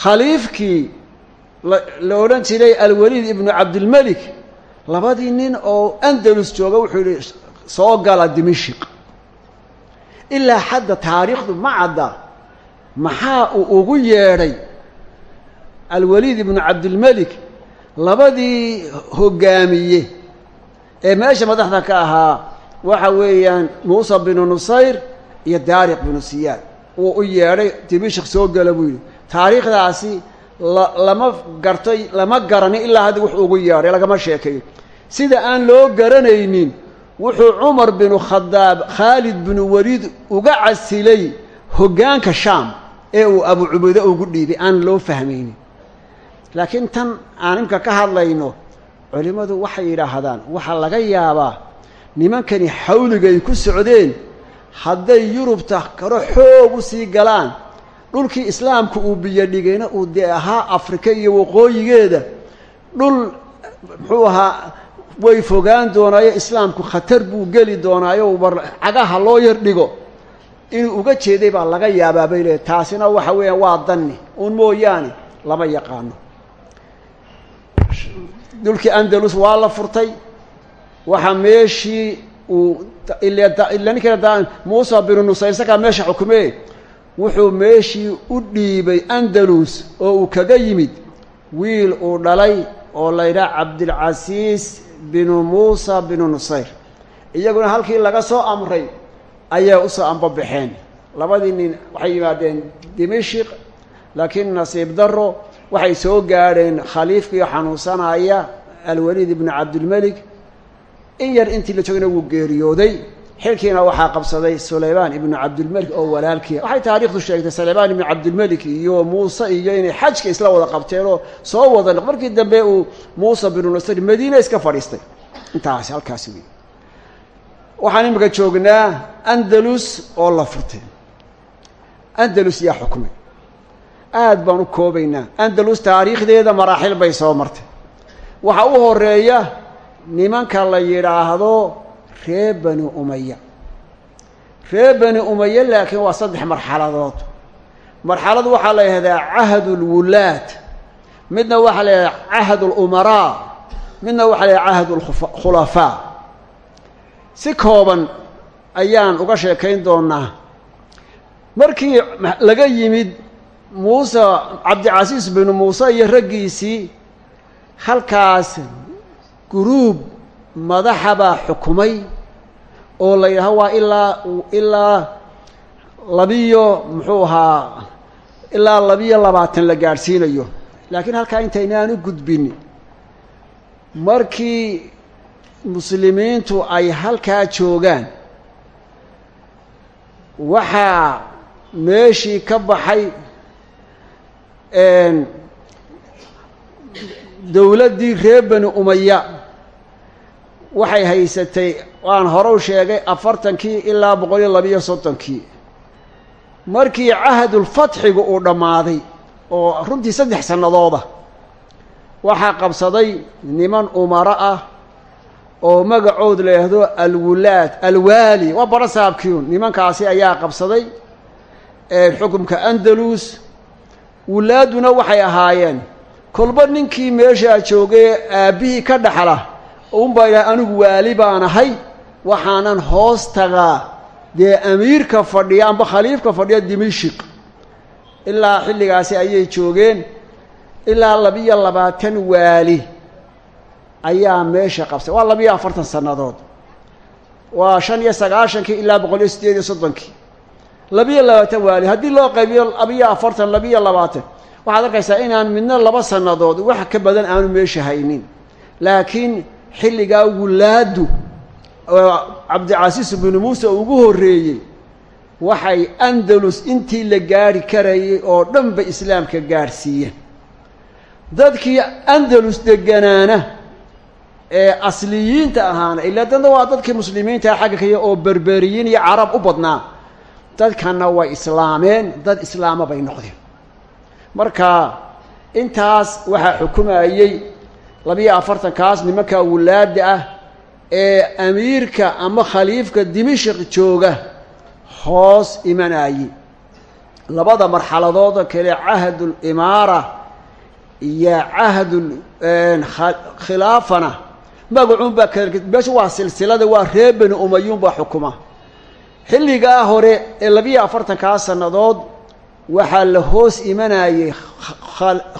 Khaliifkii la odhan jiray alwaliid ibnu cabdilmelik labadii nin oo andalus jooga wuxuu yidhi soo gala dimishik ilaa xadda taariikhdu ma cadda. Maxaa uu ugu yeedhay alwaliid ibnu cabdilmelik labadii hoggaamiye ee meesha madaxda ka ahaa waxa weeyaan muusa binu nusayr iyo daariq binu siyaad. Wuu u yeedhay dimishik soo gala buu yidhi. Taariikhdaasi lama gartay lama garanin ilaa hadda wuxuu ugu yeedhay lagama sheekayo sida aan loo garanaynin wuxuu cumar binu khadaab khaalid binu waliid uga casilay hoggaanka shaam ee uu abu cubayde ugu dhiibay aan loo fahmaynin. Laakiin tan aan imka ka hadlayno culimmadu waxay yidhaahdaan waxaa laga yaabaa nimankani xawligay ku socdeen hadday yurubta karo xoog u sii galaan dhulkii islaamku uu biyo dhigayna uu dee ahaa afrika iyo waqooyigeeda. Dhul muxuu ahaa way fogaan doonaayo islaamku khatar buu geli doonaayo bar cagaha loo yar dhigo. Inuu uga jeeday baa laga yaabaa bay leehay taasina waxa weeyaan waa danni uun mooyaane lama yaqaano. Dhulkii andalus waa la furtay waxaa meeshii uu ila ninkan muusa binu nusayr isagaa meesha xukumee wuxuu meeshii u dhiibay andalus oo uu kaga yimid wiil uu dhalay oo la yidhaha cabdilcasiis binu muusa binu nusayr. Iyaguna halkii laga soo amray ayaa u soo ambabaxeen labadii nin waxay yimaadeen dimashik laakiin nasiib daro waxay soo gaadheen khaliifkii xanuunsanaya alwaliid ibnu cabdilmelik in yar intii la joogayna wuu geeriyooday xilkiina waxaa qabsaday sulaymaan ibnu cabdilmelik oo walaalkiia waxay taariikhdu sheegtay sulaymaan ibnu cabdilmelik iyo muuse iyo inay xajka isla wada qabteen oo soo wada markii dambe uu muuse binu nasr madiina iska fadhiistay. Intaasi halkaasi wey waxaan imika joognaa andalus oo la furtay. Andalus yaa xukumay aad baan u koobaynaa. Andalus taariikhdeeda maraaxil bay soo martay. Waxaa u horreeya nimanka la yidhaahdo reer bani umaya reer bani umaye laakiin waa saddex marxaladood. Marxalad waxaa la yihahdaa cahdu lwulaad midna waxaa la yihahdaa cahd اlumaraa midna waxaa la yahahda cahd اkhulafaa si kooban ayaan uga sheekayn doonaa markii laga yimid muuse cabdicasiis binu muuse iyo raggiisii halkaas guruub madaxa baa xukumay oo la yidhaaho waa ilaa ilaa labiyo muxuu ahaa ilaa labiyo labaatan la gaadhsiinayo. Laakiin halkaa intaynaan u gudbin markii muslimiintu ay halkaa joogaan waxaa meeshii ka baxay dowladdii reer bani umaya waxay haysatay waan hore u sheegay afartankii ilaa boqol iyo labiyo soddonkii. Markii cahdulfatxigu uu dhammaaday oo runtii saddex sannadooda waxaa qabsaday niman umaro ah oo magacood yidhaahdo alwulaad alwaali. Waa bara saabkiun nimankaasi ayaa qabsaday xukumka andalus. Wulaadduna waxay ahaayeen kolba ninkii meeshaa joogay aabbihii ka dhaxla unbaa yidhaha anigu waali baan ahay waxaanan hoos tagaa. Dee amiirka fadhiya amba khaliifka fadhiya dimishik ilaa xilligaasi ayay joogeen. Ilaa labiyo labaatan waali ayaa meesha qabsay. Waa labiyo afartan sannadood. Waa shan iyo sagaashankii ilaa boqol iyo siddeed iyo soddonkii. Labiyo labaatan waali. Haddii loo qaybiyo labiyo afartan labiyo labaatan waxaad arkaysaa inaan midna laba sannadood wax ka badan aanu meesha haynin. Laakiin xilligaa wulaaddu oo cabdicasiis binu muuse ugu horreeyey waxay andalus intii la gaadhi karayay oo dhan ba islaamka gaadhsiiyeen dadkii andalus deganaana ee asliyiinta ahaana ilaa dadna waa dadkii muslimiinta xagga oo berberiyiin iyo carab u badnaa dadkanna way islaameen dad islaama bay noqdeen. Marka intaas waxaa xukumayey labiyo afartankaas nimanka wulaada ah ee amiirka ama khaliifka dimashik jooga hoos imanayey labada marxaladooda kale cahdulimaara iyo cahdul khilaafana magacuun baa kal meesha waa silsilada waa reer beni umayuun baa xukuma xilligaa hore ee labiyo afartankaa sannadood waxaa la hoos imanayey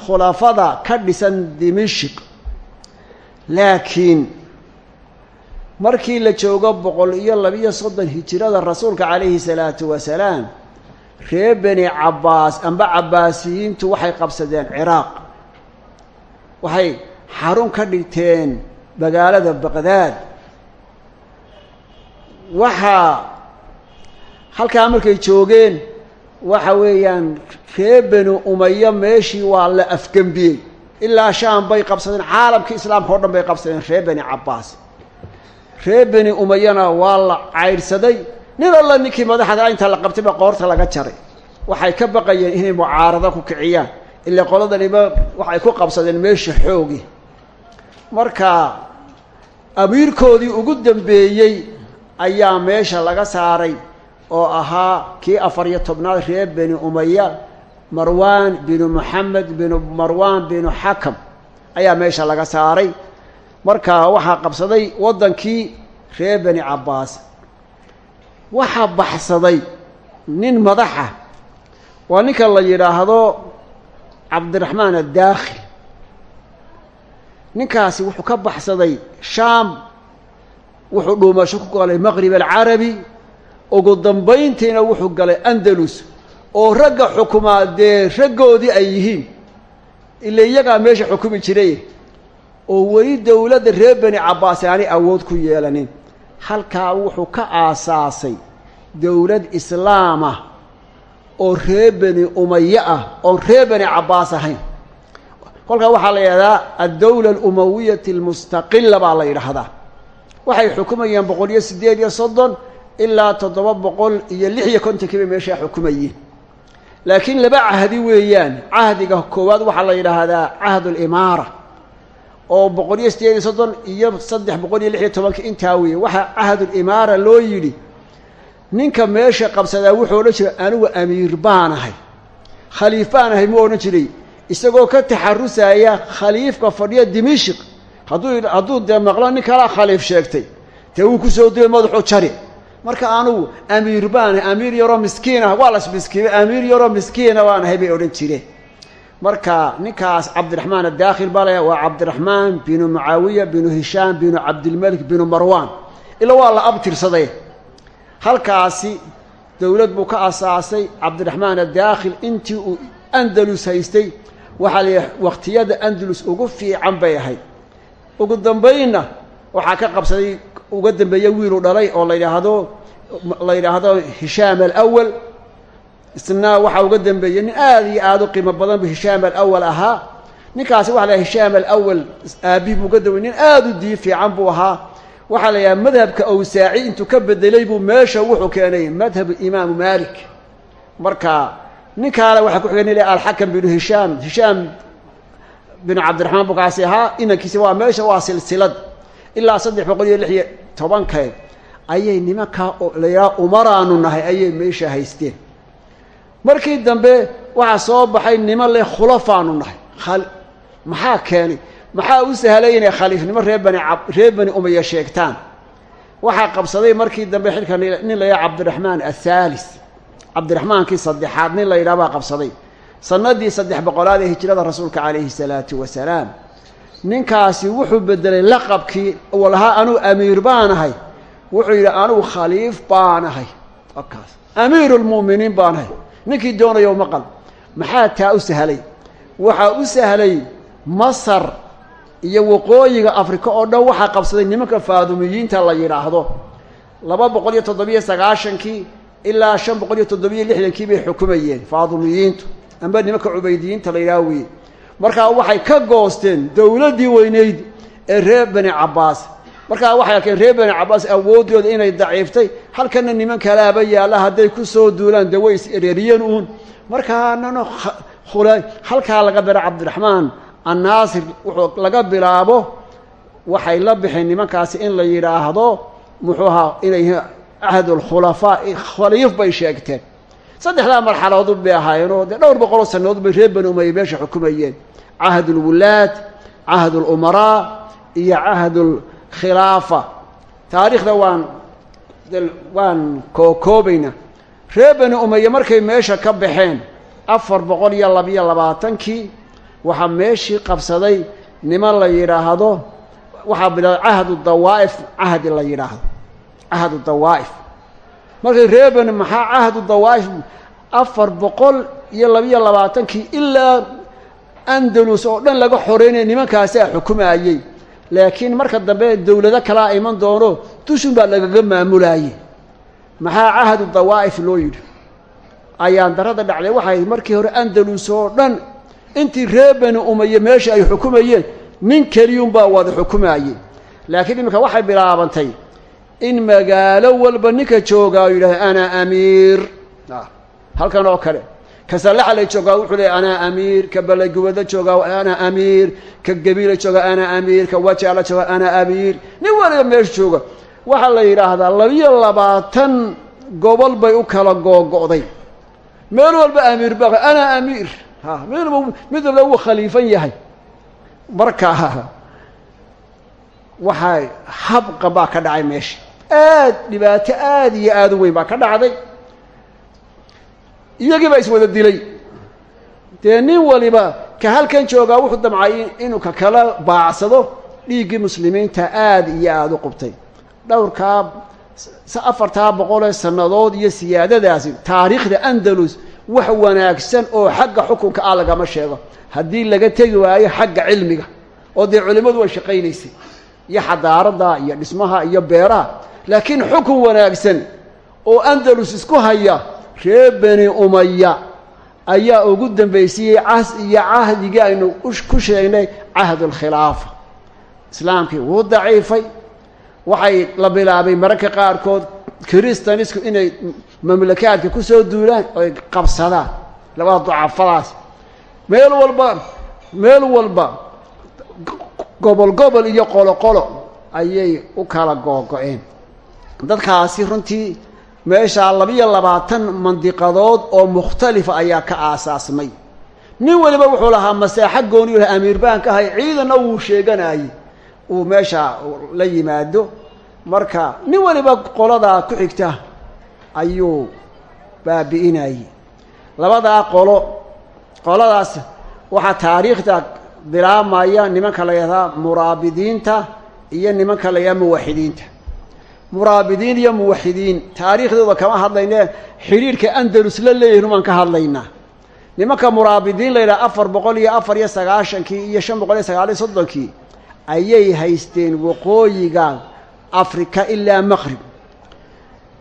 khulaafada ka dhisan dimashik laakiin markii la joogo boqol iyo labiyo soddon hijirada rasuulka calayhi salaatu wasalaam reer beni cabbaas amba cabbaasiyiintu waxay qabsadeen ciraaq. Waxay xarun ka dhigteen magaalada baqdaad. Waxaa halkaa markay joogeen waxa weeyaan reer beni umayo meeshii waa la afgembiyey ilaa shaam bay qabsadeen. Caalamkii islaamka o dhan bay qabsadeen. Reer beni cabbaas. Reer beni umayana waa la caydhsaday nin alla ninkii madaxda inta la qabtayba qoorta laga jaray. Waxay ka baqayeen inay mucaarado ku kiciyaan. Ilaa qoladaniba waxay ku qabsadeen meesha xoogi. Marka amiirkoodii ugu dambeeyey ayaa meesha laga saaray oo ahaa kii afar iyo tobnaad reer beni umaya marwaan binu moxamed binu marwaan binu xakam ayaa meesha laga saaray. Marka waxaa qabsaday waddankii reer beni cabbaas. Waxaa baxsaday nin madaxa. Waa ninka la yidhaahdo cabdiraxmaan addaakhil. Ninkaasi wuxuu ka baxsaday shaam. Wuxuu dhuumasho ku galay maqrib alcarabi. Ugu dambayntiina wuxuu galay andalus oo ragga xukumaa dee raggoodii ay yihiin. Ila iyagaa meesha xukumi jiray oo weli dowladda reer beni cabbaas aanay awood ku yeelanin. Halkaa wuxuu ka aasaasay dowlad islaamah oo reer beni umaye ah oon reer beni cabbaas ahayn. Kolkaa waxaa la yidhahdaa addowla alumawiyati almustaqila baa la yidhaahdaa. Waxay xukumayeen boqol iyo siddeed iyo soddon ilaa toddoba boqol iyo lix iyo kontonkii meeshaa xukumayeen laakiin laba cahdi weeyaan. Cahdiga koowaad waxaa la yidhaahdaa cahdulimaara oo boqol iyo siddeed iyo soddon iyo saddex boqol lix iyo tobankii intaa weeye. Waxaa cahdulimaara loo yidhi ninka meesha qabsadaa wuxuu odhan jiray anigu amiir baan ahay khaliif baan ahay muu odhan jiray. Isagoo ka taxarusaya khaliifka fadhiya dimishik hadduu hadduu dee maqlo nin kalaa khaliif sheegtay. Dee wuu ku soo duway madaxu jari marka anugu amiir baan ahay amiir yaroo miskiin ah waa las miskiimay amiir yaroo miskiina baan ahay bay odhan jireen. Marka ninkaas cabdiraxmaan adaakhil baa laya waa cabdiraxmaan binu mucaawiya binu hishaam binu cabdilmelik binu marwaan. Ila waa la abtirsaday. Halkaasi dowlad buu ka asaasay cabdiraxmaan adaakhil intii uu andalus haystay. Waxaa la yidhaha wakhtiyada andalus ugu fiican bay ahayd. Ugu dambaynna waxaa ka qabsaday uga dambeeya wiiluu dhalay oo la yidhaahdo la yidhaahdo hishaam alawal isna waxaa uga dambeeyey nin aada iyo aada u qiimo badan bu hishaam alawal ahaa. Ninkaasi waxa la yhaha hishaam alawal aabi buu uga dambeeyey nin aada u dii fiican buu ahaa. Waxaa la yidhaha madhabka awsaaci intuu ka bedelay buu meesha wuxuu keenay madhabu imaamu malik marka ninkaale waxaa ku xigay nin alxakam binu hishaam hishaam binu cabdiraxmaan buu kaasi ahaa. Inankiisi waa meesha waa silsilad ilaa saddex boqol iyo lix iyo tobankeed ayay nimankaa la umaraanu nahay ayay meesha haysteen. Markii dambe waxaa soo baxay niman leh khulafaanu nahay maxaa keenay maxaa u sahlay inay khaliifnimo reer bani reer bani umaya sheegtaan? Waxaa qabsaday markii dambe xilka nin la yidhaha cabdiraxmaan athaalis. Cabdiraxmaankii saddexaad nin la yidhaha qabsaday. Sanadii saddex boqolaad ee hijrada rasuulka calayhi salaatu wasalaam ninkaasi wuxuu bedelay laqabkii uu lahaa anugu amiir baan ahay. Wuxuu yidhi anugu khaliif baan ahay. Kaas amiiru baan ahay. Ninkii doonayo maqal. Maxaa taa u sahlay? Waxaa u sahlay masar iyo waqooyiga afrika oo dhan waxaa qabsaday nimanka faadumiyiinta la yidhaahdo. Laba boqol iyo toddobiyo sagaashankii ilaa shan boqol iyo toddobiyo lixdankii bay xukumayeen faadumiyiintu. Amba nimanka cubaydiyiinta la yidhaah weye markaa waxay ka goosteen dowladdii weyneyd ee reer bani cabbaas. Markaa waxay arkeen reer bani cabbaas awooddooda inay daciiftay halkana niman kalaaba yaalla hadday ku soo duulaan dee way is ereeriyeen uun markaanana halkaa laga bira cabdiraxmaan annaasir wuxuu laga bilaabo waxay la bixeen nimankaasi in la yidhaahdo muxuu ahaa inay cahdulkhulafaa khaliif bay sheegteen. Saddexdaa marxaladood bay ahaayeenoo dee dhowr boqoloo sannadood bay reer bani umaya meesha xukumayeen cahdulwulaad cahdulumaraa iyo cahdulkhilaafa taariikhda waan waan kookoobayna reer bani umaye markay meesha ka baxeen afar boqol iyo labiyo labaatankii waxaa meeshii qabsaday niman la yidhaahdo waxaa bilaabay cahdu dawaa'if cahdi la yidhaahdo cahdu dawaa'if markay reer bani maxaa cahdu dawaa'if afar boqol iyo labiyo labaatankii ilaa andalus oo dhan laga xoreynaya nimankaasaa xukumayey laakiin marka dambe dowlado kalaa iman doono dushun baa lagaga maamulaayey maxaa cahdu dawaa'if loo yidhi? Ayaan darada dhacday waxay markii hore andalus oo dhan intii reer bani umaye meesha ay xukumayeen nin keliyunbaa wada xukumayey laakiin iminka waxay bilaabantay in magaalo walba ninka joogaa u yidhahda ana amiir. Halkan oo kale ka sallaxalay joogaa wuxuu leey ana amiir. Ka balagubado joogaa ana amiir. Ka gabiila jooga ana amiir. Ka wajaala jooga ana amiir. Nin waliba meesha jooga. Waxaa la yidhaahdaa labiyo labaatan gobol bay u kala googo'day meel walba amiir ba ana amiir. Ha walba mid walba wuu khaliifan yahay. Marka waxaa habqa baa ka dhacay meesha aad dhibaato aad iyo aad u weyn baa ka dhacday iyagii baa iswada dilay. Dee nin waliba ka halkan joogaa wuxuu damcay inuu ka kala baacsado dhiiggii muslimiinta aad iyo aada u qubtay. Dhowrkaa afartaa boqolee sannadood iyo siyaadadaasi taariikhda andalus wax wanaagsan oo xagga xukunka ah lagama sheego. Haddii laga tegi waayo xagga cilmiga oo dee culimmadu way shaqaynaysay iyo xadaaradda iyo dhismaha iyo beeraha. Laakiin xukun wanaagsan oo andalus isku haya reer beni umaya ayaa ugu dambaysiyey cas iyo cahdigii aynu ku sheegnay cahdulkhilaafa islaamkii wuu daciifay waxay la bilaabay mararka qaarkood kristanisku inay mamlakaadka ku soo duulaan oy qabsadaan labada ducafadaas. Meel walba meel walba gobol gobol iyo qolo qolo ayay u kala googo-een dadkaasi runtii meeshaa labiyo labaatan mandiqadood oo mukhtalifa ayaa ka aasaasmay. Nin waliba wuxuu lahaa masaaxo gooniyu laha amiir baan ka ahay ciidanna wuu sheeganayey uu meesha la yimaado. Marka nin waliba qoladaa ku xigta ayuu baabi'inayey. Labadaa qolo qoladaas waxaa taariikhda bilaabmaya nimanka la yidhahdaa muraabidiinta iyo nimanka la yidhahda muwaxidiinta muraabidiin iyo muwaxidiin. Taariikhdooda kama hadlayne xidhiirhka andalus la leeyihiin umaan ka hadlaynaa nimanka muraabidiin la yidhaha afar boqol iyo afar iyo sagaashankii iyo shan boqol iyo sagaal iyo soddonkii ayay haysteen waqooyiga afrika ilaa maqrib.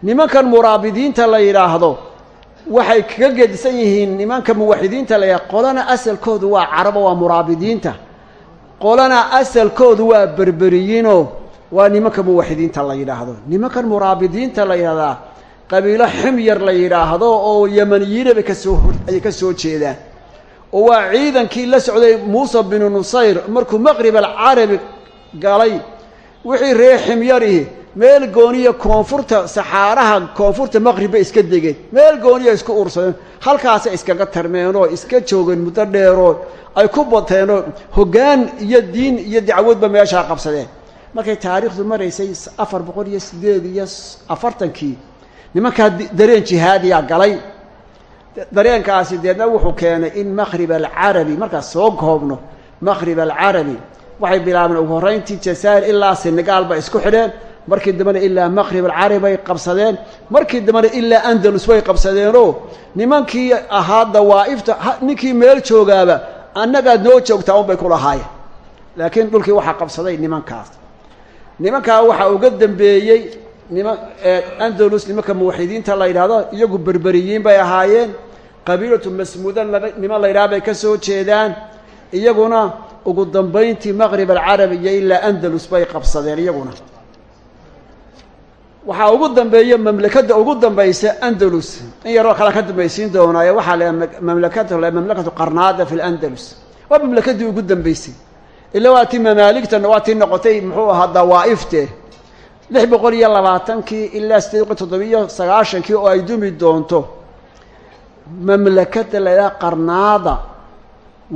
Nimankan muraabidiinta la yidhaahdo waxay kaga gedisan yihiin nimanka muwaxidiinta la yidhahdo qolana asalkoodu waa carabo waa muraabidiinta. Qolana asalkoodu waa berberiyiinoo waa nimanka muwaxidiinta la yidhaahdo. Nimankan muraabidiinta la yidhahdaa qabiilo ximyar la yidhaahdo oo yamaniyiinaba ka soo ayay ka soo jeedaan. Oo waa ciidankii la socday muuse binu nusayr markuu maqrib alcarabi galay wixii reer ximyarihi meel gooniya koonfurta saxaaraha koonfurta maqrib iska degeen. Meel gooniya isku ursadeen halkaasay iskaga tarmeenoo iska joogeen muddo dheeroo ay ku bateenoo hoggaan iyo diin iyo dacwadba meeshaa qabsadeen markay taariikhdu maraysay afar boqol iyo siddeed iyo afartankii nimankaa dareen jihaadiya galay. Dareenkaasi deedna wuxuu keenay in maqrib alcarabi markaas soo koobno maqrib alcarabi waxay bilaabeen ugu horrayntii jazaa'ir ilaa senegaal bay isku xidheen. Markii dambena ilaa maqrib alcarabi bay qabsadeen. Markii dambena ilaa andalus bay qabsadeenoo nimankii ahaa dawaa'ifta ninkii meel joogaaba annagaad noo joogtaa unbay ku lahaayeen. Laakiin dhulkii waxaa qabsaday nimankaas nimankaa waxaa uga dambeeyey niman andalus nimanka muwaxidiinta la yidhaahdo iyagu berberiyiin bay ahaayeen. Qabiilatu masmuudan laba niman la yidhaha bay ka soo jeedaan. Iyaguna ugu dambayntii maqrib alcarabi iyo ilaa andalus bay qabsadeen iyaguna. Waxaa ugu dambeeya mamlakadda ugu dambaysa andalus. In yaroo kale ka dambaysiin doonaaye waxaa la mamlakatu mamlakatu qarnaada fi landalus waa mamlakaddii ugu dambeysay ila waa tii tii noqotay muxuu ahaa dawaa'ifte. Lix boqol iyo labaatankii ilaa sideed boqol toddobiyo sagaashankii oo ay dumi doonto mamlakadda la ydhaha qarnaada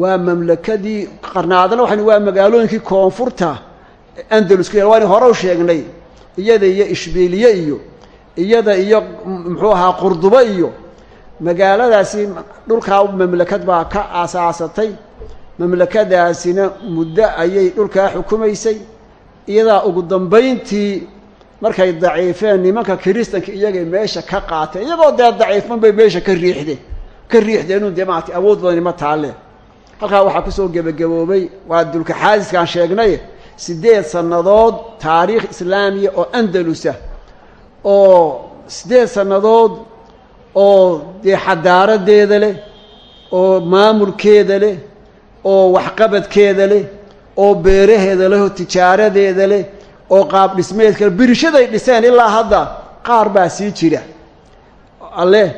waa mamlakadii qarnaadana waxan waa magaalooyinkii koonfurta andalus ku yaal waan hore u sheegnay iyada iyo ishbiiliye iyo iyada iyo muxuu ahaa qurdubo iyo magaaladaasi dhulkaa mamlakad baa ka aasaasatay mamlakadaasina muddo ayay dhulkaa xukumaysay. Iyadaa ugu dambayntii markay daciifeen nimanka kiristanka iyagay meesha ka qaateen iyagoo dee daciifman bay meesha ka riixdeen. Ka riixdeenu dee maarata awood badanima taalle halkaa waxaa ku soo gebagaboobay waa dulka xaadiskaan sheegnay siddeed sannadood taariikh islaamiya oo andalusa oo siddeed sannadood oo dee xadaaradeeda leh oo maamulkeeda leh oo waxqabadkeeda leh oo beeraheeda leh oo tijaaradeeda leh oo qaab dhismeedka birishaday dhiseen ilaa hadda qaar baa sii jira. Alleh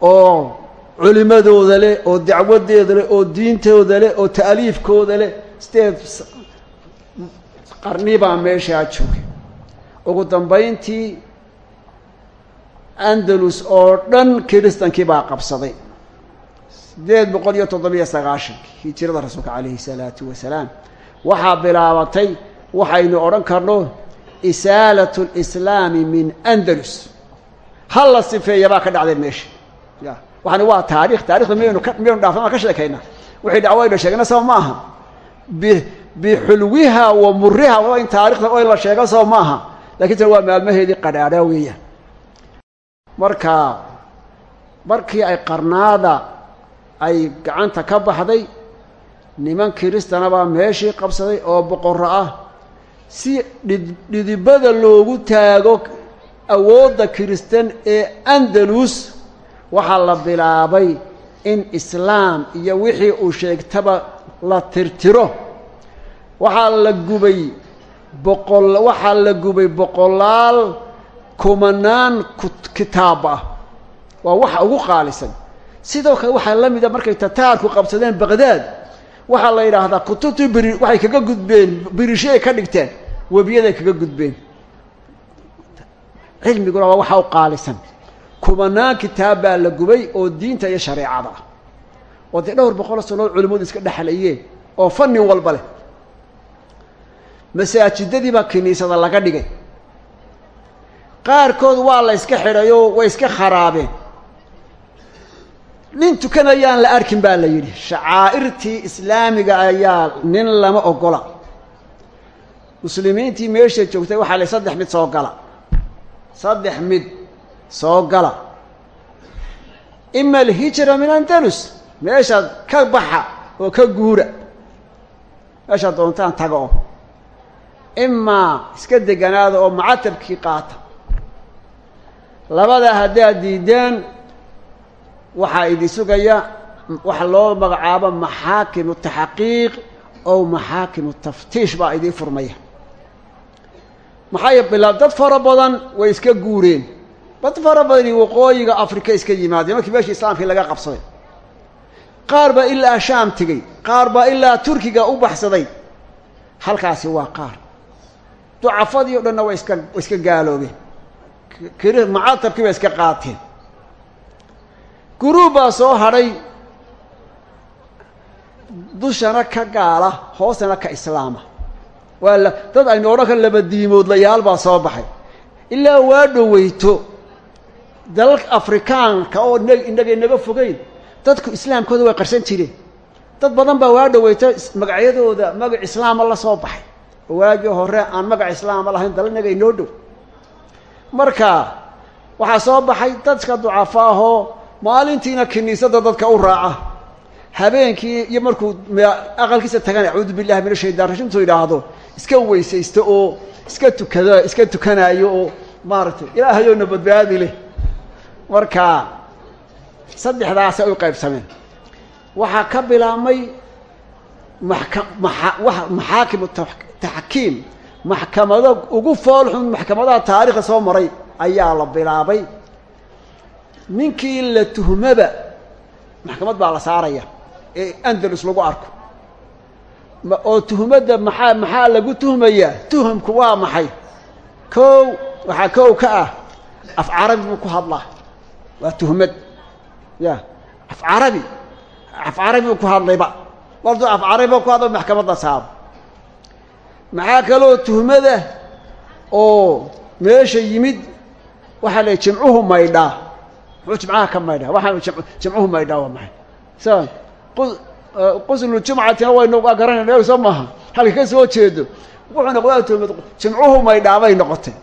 oo culimadooda leh oo dacwadeeda leh oo diintooda leh oo ta'liifkooda leh sideed qarni baa meeshaa joogay. Ugu dambayntii andalus oo dhan kiristankii baa qabsaday siddeed boqol iyo toddobiyo sagaashankii hijirada rasuulka calayhi salaatu wasalaam. Waxaa bilaabatay waxaynu odhan karno isaalatu lislaami min andalus. Hal la sifeeya baa ka dhacday meesha. Ya waxani waa taarikh taarikhda miyaynu miyaynu dhaafama ka sheekaynaa wixii dhacwaynu sheegna soo ma aha. Bi bixulwiha wa muriha waa in taarikhda o in la sheego soo ma aha. Lakiin tan waa maalmaheedii qadhaadhaa weeyaan marka markii ay qarnaada ay gacanta ka baxday niman kiristana baa meeshii qabsaday oo boqorro ah si dhid dhidibada loogu taago awoodda kiristan ee andalus waxaa la bilaabay in islaam iyo wixii uu sheegtaba la tirtiro. Waxaa la gubay boqol waxaa la gubay boqolaal kumanaan kitaab ah. Waa waxa ugu qaalisan sidoo kale waxaa la mida markay tataarku qabsadeen baqdaad waxaa la yidhaahdaa kutubtii biri waxay kaga gudbeen birisho ay ka dhigteen webiyaday kaga gudbeen. Cilmiguna waa waxa u qaalisan. Kumanaan kitaab la gubay oo diinta iyo shareecada ah. Oo dee dhowr boqolo sanood culimmadu iska dhexlayeen oo fanni walba leh. Masaajidadii baa kiniisada laga dhigay. Qaarkood waa la yska xidhayoo way iska kharaabeen nin tukanayaan la arkin baa la yidhi shacaa'irtii islaamiga ayaa nin lama ogola. Muslimiintii meesha joogtay waxaa la saddex mid soo gala. Saddex mid soo gala. Ima alhijra min andalus meeshaad ka baxa oo ka guura. Meeshaad doontaan taga oo. Imaa iska deganaada oo macatabkii qaata. Labadaa haddaad diideen waxaa idin sugaya waxa loo magacaabo maxaakimu taxqiiq ow maxaakimu taftiish baa idiin furmaya. Maxay bilaa dad fara badan way iska guureen. Dad fara badani waqooyiga afrika iska yimaadeen. Markii meeshii islaamkii laga qabsaday. Qaar baa ilaa shaam tegey. Qaar baa ilaa turkiga u baxsaday. Halkaasi waa qaar. Ducafadii o dhanna way iska way iska gaaloobeen. Kiri macatabkii bay iska qaateen guruub baa soo hadhay. Dushana ka gaala hoosana ka islaama. Waa la dad aynu odhan kar laba diimoodlayaal baa soo baxay. Ilaa waa dhoweyto dalalka afrikaanka oo n innaga inaga fogeyn dadku islaamkooda way qarsan jireen. Dad badan baa waa dhoweyto magacyadooda magac islaama la soo baxay. Waagii hore aan magac islaama lahayn dal inaga inoo dhow. Marka waxaa soo baxay dadka ducafa ahoo maalintiina kiniisadda dadka u raaca. Habeenkii iyo markuu aqalkiisa tagan acuudu billahi min ashaytaan rajim intuu yidhaahdo iska weysaysto oo iska tukado iska tukanaayo oo maaragtay ilaahayowna badbaadi leh. Marka saddexdaasay u qaybsameen. Waxaa ka bilaabmay wa maxaakimu taxkiim maxkamado ugu foolxun maxkamadaha taarikhda soo maray ayaa la bilaabay ninkii la tuhmaba maxkamad baa la saaraya ee andalus lagu arko. Oo tuhmadda maxaa maxaa lagu tuhmayaa tuhumku waa maxay? Kow waxaa kow ka ah. Af carabi buu ku hadlaa. Waa tuhmad. Ya. Af carabi. Af carabi buu ku hadlayba. Wardu af carabi ba ku hadla maxkamadda saaro. Maxaa kaloo tuhmada? Oo meesha yimid waxaa la jimcuhu maydhaa jimcaha ka maydhaa waxaa jimcuhu maydhaa waa maxay? Sa quslu jumcatina waynu garanayna soo maaha. Halka ka soo jeedo wuxuu noqdaa tuhmad jimcuhu maydhaa bay noqotay.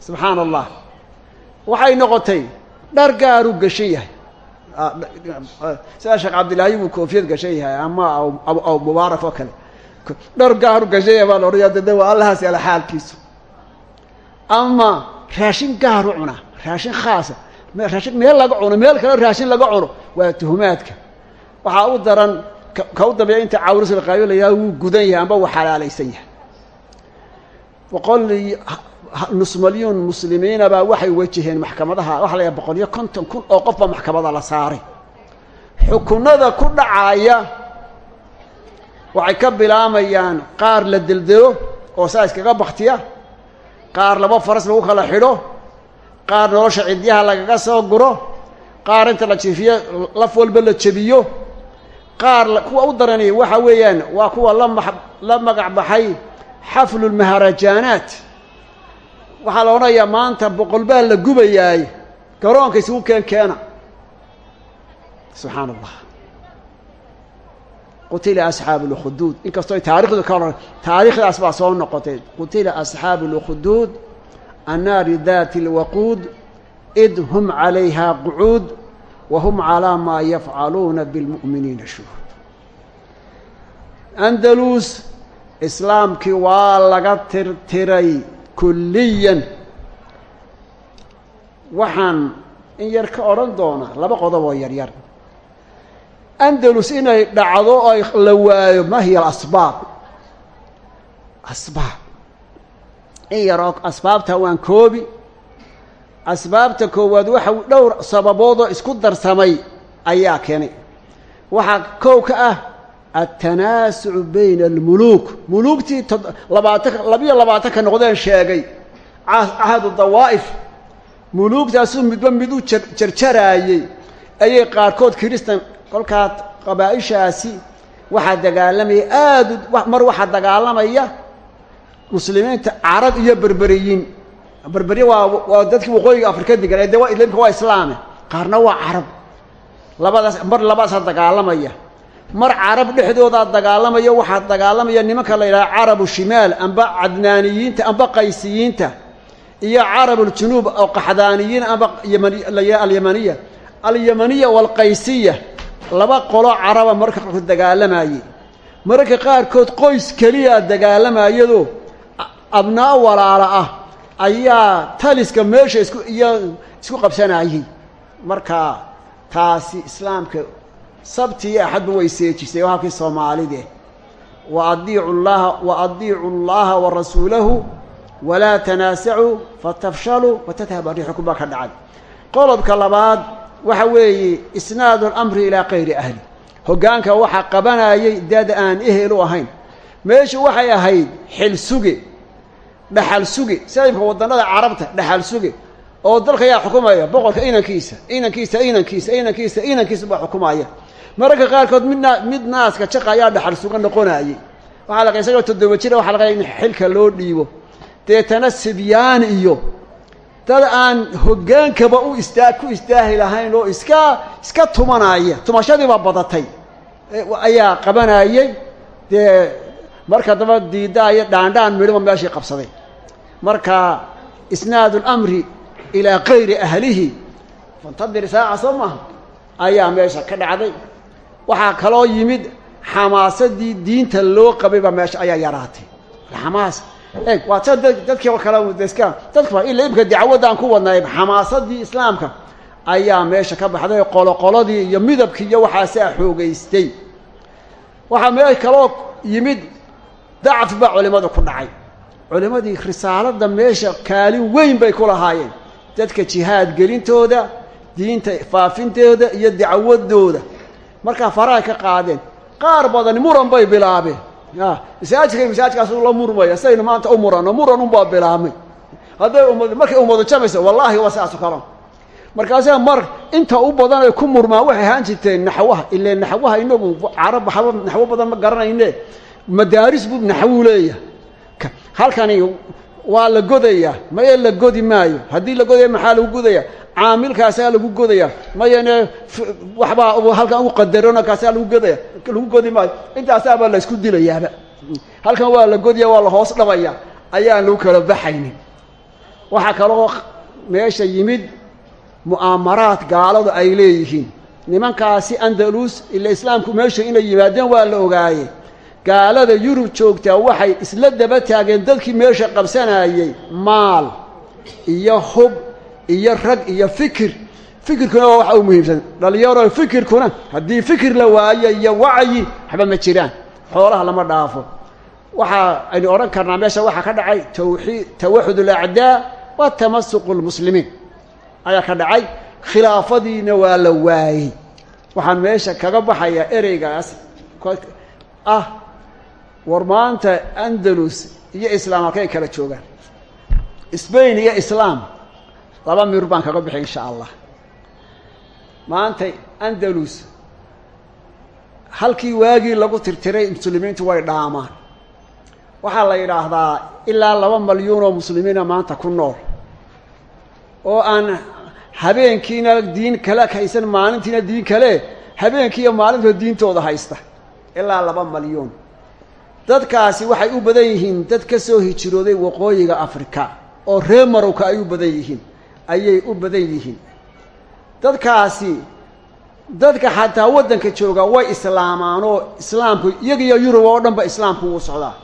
Subxaana allah waxay noqotay dhar gaaru gashan yahay. Sida sheekh cabdillaahi buu koofiyad gashan yahay ama aw mubaarak oo kale. Dhar gaaru gashan yahay baa la odhanaya dade waa allahaas ala xaalkiisu ama raashin gaaru cuna raashin khaasa raashin meel laga cuno meel kale raashin laga cuno. Waa tuhumaadka waxaa u daran ka u dambeeya inta cawris la yidhaha wuu gudan yahay amba wuu xalaalaysan yahay. Boqol nus malyuun muslimiina baa waxay wajaheen maxkamadaha waxa la yahay boqol iyo konton kun oo qof baa maxkamada la saaray. Xukunada ku dhacaaya waxay ka bilaamayaan qaar la deldelo oo saa iskaga baktiya qaar laba faras lagu kala xidho qaar nolosha cidyaha lagaga soo guro qaar inta la jiifiyo laf walba la jebiyo qaar kuwa u daranay waxa weeyaan waa kuwa lama la magac baxay xaflu lmaharajaanaat waxaa la odhanayaa maanta boqol baa la gubayaay garoonka isugu keen keena. Subxaana allah qutila asxaabu lukhuduud inkastoo taarikhdu ka odhan taarikhdaas baa soo noqotay. Qutila asxaabu lukhuduud annaari daati lwaquud id hum calayha qucuud wa hum calaa maa yafcaluuna bilmu'miniina shuhuud andalus islaamkii waa laga tirtiray kulliyan waxaan in yar ka odhan doonaa laba qodob oo yaryar andalus inay dhacdo oo la waayo ma hiya alasbaab asbaab in yaroo asbaabta waan koobi. Asbaabta koowaad waxa dhowr sababoodoo isku darsamay ayaa keenay. Waxaa kow ka ah altanaasucu bayna almuluuk. Muluugtii labaatan labiyo labaatanka noqdeen sheegay. Cahdu dawaa'if. Muluugtaasuu midba mid u jarjaraayey. Ayay qaarkood kiristan kolkaa qabaa'ishaasi waxaa dagaalamaya aada mar waxaa dagaalamaya muslimiinta carab iyo berberiyiin. Berberiya waa waa dadkii waqooyiga afrika degan ee de waa imka waa islaame. Qaarna waa carab labadaas mar labadaasaa dagaalamaya. Mar carab dhexdoodaa dagaalamaya waxaa dagaalamaya nimanka la yidhaha carabu shimaal amba cadnaaniyiinta amba qaysiyiinta iyo carabuljunuub oo qaxdaaniyiin amba alyamaniya alyamaniya waalqaysiya laba qolo caraba marka qaarkood dagaalamayey mararka qaarkood qoys keliya dagaalamayado abnaa walaala ah ayaa taliska meesha isku iyo isku qabsanayey marka taasi islaamka sabti iyo axadba way seejisay oo halkii soomaalide. Wa adiicu llaha wa adiicu llaha wa rasuulahu walaa tanaasacuu fatafshaluu watadhaba riixukum baa ka dhacay. Qodobka labaad waxa weeye isnaadu alamri ilaa kayri ahli. Hoggaanka waxaa qabanayay dad aan ehel u ahayn. Meeshu waxay ahayd xil suge dhaxal suge saibka waddannada carabta dhaxal suge oo dalka yaa xukumaya boqorka inankiisa inankiisa inankiisa inankiisa inankiisa baa xukumaya. Mararka qaarkood midna mid naaska jaqa ayaa dhaxal suga noqonayey waxaa laga isagoo toddoba jira waxa laga in xilka loo dhiibo. Deetana sibyaani iyo dad aan hoggaankaba u istaa ku istaahi lahayn oo iska iska tumanaya tumashadiibaa badatay. Ayaa qabanayey dee marka daba diidaayo dhaandhaan midhiba meeshii qabsaday. Marka isnaadu اlamri ilaa kayri ahlihi fantadir saaca soo ayaa meesha ka dhacday. Waxaa kaloo yimid xamaasadii diinta loo qabay baa meesha ayaa yaraatay. Xamaas eeg waa dadkii oo kale dadka ila imka dacwaddaan ku wadnay xamaasadii islaamka ayaa meesha ka baxday qoloqoladii iyo midabkii iyo waxaasaa xoogaystay. Waxaa mee kaloo yimid dacfi baa culimmadu ku dhacay. Culimmadii risaalada meesha kaalin weyn bay ku lahaayeen. Dadka jihaad gelintooda diinta faafintooda iyo dacwadooda. Markaa farahay ka qaadeen. Qaar badani muran bay bilaabeen. Masaajidka masaajidkaas la murmaya. Saynu maanta u muranno muran unbaa bilaabmay. Hadday ummad markay ummadu jamayso wallaahi waa saasu kalo markaasaa mar inta u badan ay ku murmaan waxay ahaan jirteen naxwaha. Ile naxwaha inagu carab naxwo badan ma garanayne madaaris buu naxwuu leeyahay. Halkani waa la godayaa maye la godi maayo. Haddii la godaya maxaa lagu godayaa? Caamilkaasaa lagu godaya mayane waxbaa halkan ugu qadarona kaasaa lagu godaya lagu godi maayo. Intaasaabaa la isku dilayaaba. Halkan waa la godaya waa la hoos dhabaya ayaan lagu kala baxaynin. Waxaa kaloo meesha yimid mu'aamaraad gaaladu ay leeyihiin. Nimankaasi andalus ila islaamku meesha inay yimaadeen waa la ogaaye gaalada yurub joogtaa waxay isla daba taageen dadkii meesha qabsanayey maal iyo hub iyo rag iyo fikir. Fikirkuna waa waxa u muhiimsan. Dhalinyaro fikirkuna haddii fikir la waayo iyo wacyi waxba ma jiraan. Xoolaha lama dhaafo. Waxa aynu odhan karnaa meesha waxaa ka dhacay tawxiid tawaxud alacdaa wa tamasuqu lmuslimiin ayaa ka dhacay. Khilaafadiina waa la waayey. Waxaan meesha kaga baxayaa ereygaas. Ah war maanta andalus iyo islaam halkay kala joogaan. Sbain iyo islaam laba mir baan kaga bixi insha allah. Maanta andalus halkii waagii lagu tirtiray muslimiintu way dhaamaan. Waxaa la yidhaahdaa ilaa laba malyuun oo muslimiina maanta ku nool. Oo aan habeenkiina diin kale haysan maalintiina diin kale habeenkii iyo maalintooda diintooda haysta. Ilaa laba malyuun dadkaasi waxay u badan yihiin dad ka soo hijirooday waqooyiga afrika oo reer marowka ay u badan yihiin ayay u badan yihiin. Dadkaasi dadka xataa waddanka jooga way islaamaan oo islaamku iyagiyo yurub oo dhan ba islaamku wuu socdaa.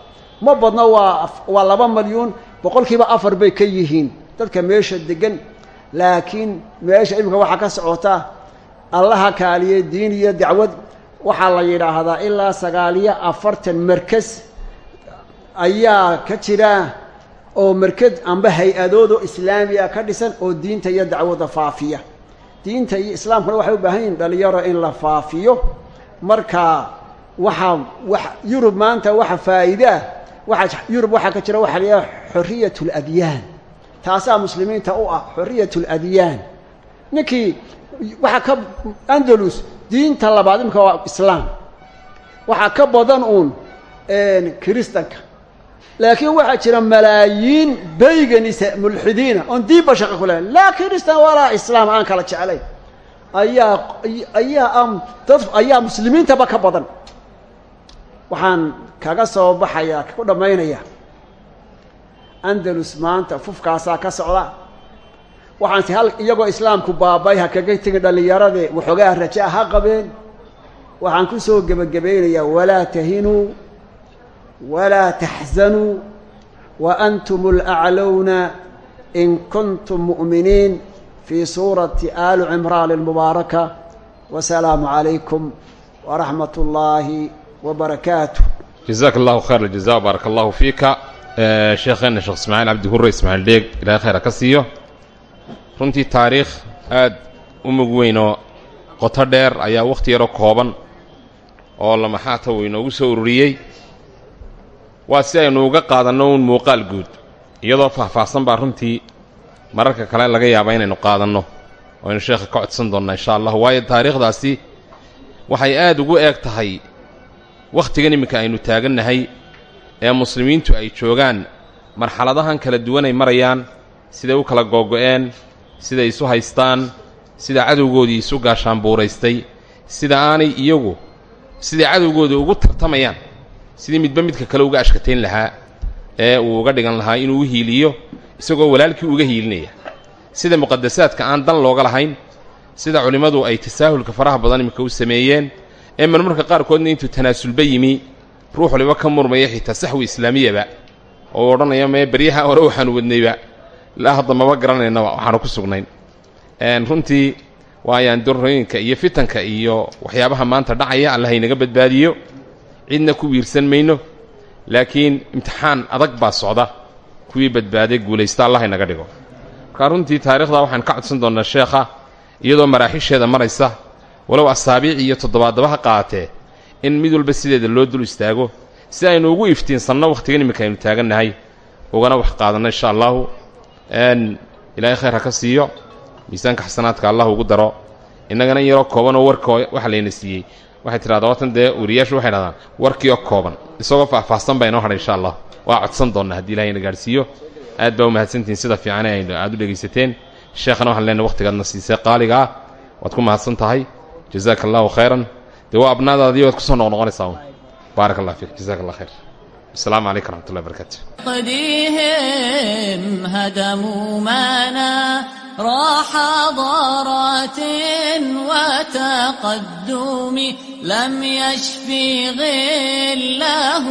Ma badno waa waa laba malyuun boqolkiiba afar bay ka yihiin dadka meesha degan laakiin meesha iminka waxaa ka socota allaha kaaliye diin iyo dacwad waxaa la yidhaahdaa ilaa sagaaliyo afartan markas ayaa ka jira oo markad amba hay'adood oo islaamiya ka dhisan oo diinta iyo dacwadda faafiya. Diinta iyo islaamkuna waxay u baahan yihiin dhalinyaro in la faafiyo. Marka waxaa wa yurub maanta waxa faa'iideah waxaa yurub waxaa ka jira waxa la yidhaha xoriyat aladyaan taasaa muslimiinta u ah xoriyat aladyaan ninkii waxaa ka andalus diinta labaad imika waa islaam. Waxaa ka badan uun kiristanka. Laakiin waxaa jira malaayiin bayganisa mulxidiina oon diinba shaqa ku lahayn. Laa kiristan walaa islaam aan kala jeclayn. Ayaa ayaa dad ayaa muslimiintaba ka badan. Waxaan kaga soo baxayaa ku dhammaynayaa. Andalus maanta fufkaasaa ka socda waxaan si hal iyagoo islaamku baabay ha kaga tegin dhallinyaradee waxoogaa rajaa ha qabeen. Waxaan ku soo gebagabaynayaa walaa tahinuu walaa taxzanuu wa antum alaclowna in kuntum mu'miniin fii suurati aali cimraan almubaaraka. Wasalaamu calaykum waraxmat ullaahi wabarakaatu jazaak allahu khayr aljaza baaraka allahu fiika sheekheena sheekh ismaaciil cabdi hurre ismaaciil dheeg ilahay khayra ka siiyo runtii taariikh aad u mug weyn oo qoto dheer ayaa wakhti yaroo kooban oo lamaxaata uu inoogu soo ururiyey. Waa si aynu uga qaadanno uun muuqaal guud iyadoo faahfaahsan baa runtii mararka kale laga yaaba inaynu qaadanno oo aynu sheekha ka codsan doonnaa insha allah waayo taariikhdaasi waxay aad ugu eeg tahay wakhtigan iminka aynu taagannahay ee muslimiintu ay joogaan marxaladahan kala duwan ay marayaan siday u kala googo'een siday isu haystaan sida cadowgoodii isu gaashaanbuuraystay sida aanay iyagu siday cadowgooda ugu tartamayaan sidii midba midka kale uga ashkatayn lahaa ee uu uga dhigan lahaa inuu hiiliyo isagoo walaalkii uga hiilinaya. Sida muqadasaadka aan dan looga lahayn sida culimmadu ay tasaahulka faraha badan iminka u sameeyeen ee marmarka qaarkoodna intuu tanaasulba yimi ruux waliba ka murmaya xitaa saxwi islaamiyaba oo odhanaya mee beryaha hore waxaanu wadnayba ilaa hadda maba garanaynaba waxaanu ku sugnayn. Runtii waayaan darooyinka iyo fitanka iyo waxyaabaha maanta dhacaya allah inaga badbaadiyo. Cidna ku wiirsan mayno laakiin imtixaan adag baa socda. Kuwii badbaaday guulaysta allah inaga dhigo. Markaa runtii taarikhda waxaan ka codsan doonnaa sheekha iyadoo maraaxiisheeda maraysa walow asaabiic iyo toddobaadaba ha qaatee in mid walba sideeda loo dul istaago si aynu ugu iftiinsanno wakhtigan iminka aynu taagannahay ugana wax qaadanno insha allahu ilaahay khayr ha ka siiyo. Miisaanka xasanaadka allah ugu daro. Innagana in yaroo kooban oo warka waxa layna siiyey. Waxay tidhahdaa watan dee wariyaashu waxay dhahdaan warkii oo kooban. Isagoo faahfaahsan baa inoo hadhay insha allah. Waa codsan doonnaa haddii ilahay ina gaadhsiiyo. Aad baa u mahadsantihiin sida fiicane aad u dhegaysateen. Sheekhana waxaan leenahay waqtigaadna siisay qaaliga ah. Waad ku mahadsan tahay. Jazaaka allahu khayran. Dee waa abnaadaadii waad ku soo noqnoqonaysaa un baarak allah fiik. Jazaka allah khayr السلام عليكم ورحمة الله وبركاته قديهم هدموا مانا راح ضارات وتقدم لم يشفي غله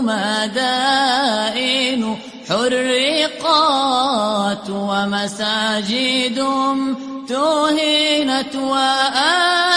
ما دائن حرقات ومساجد تهينت وآل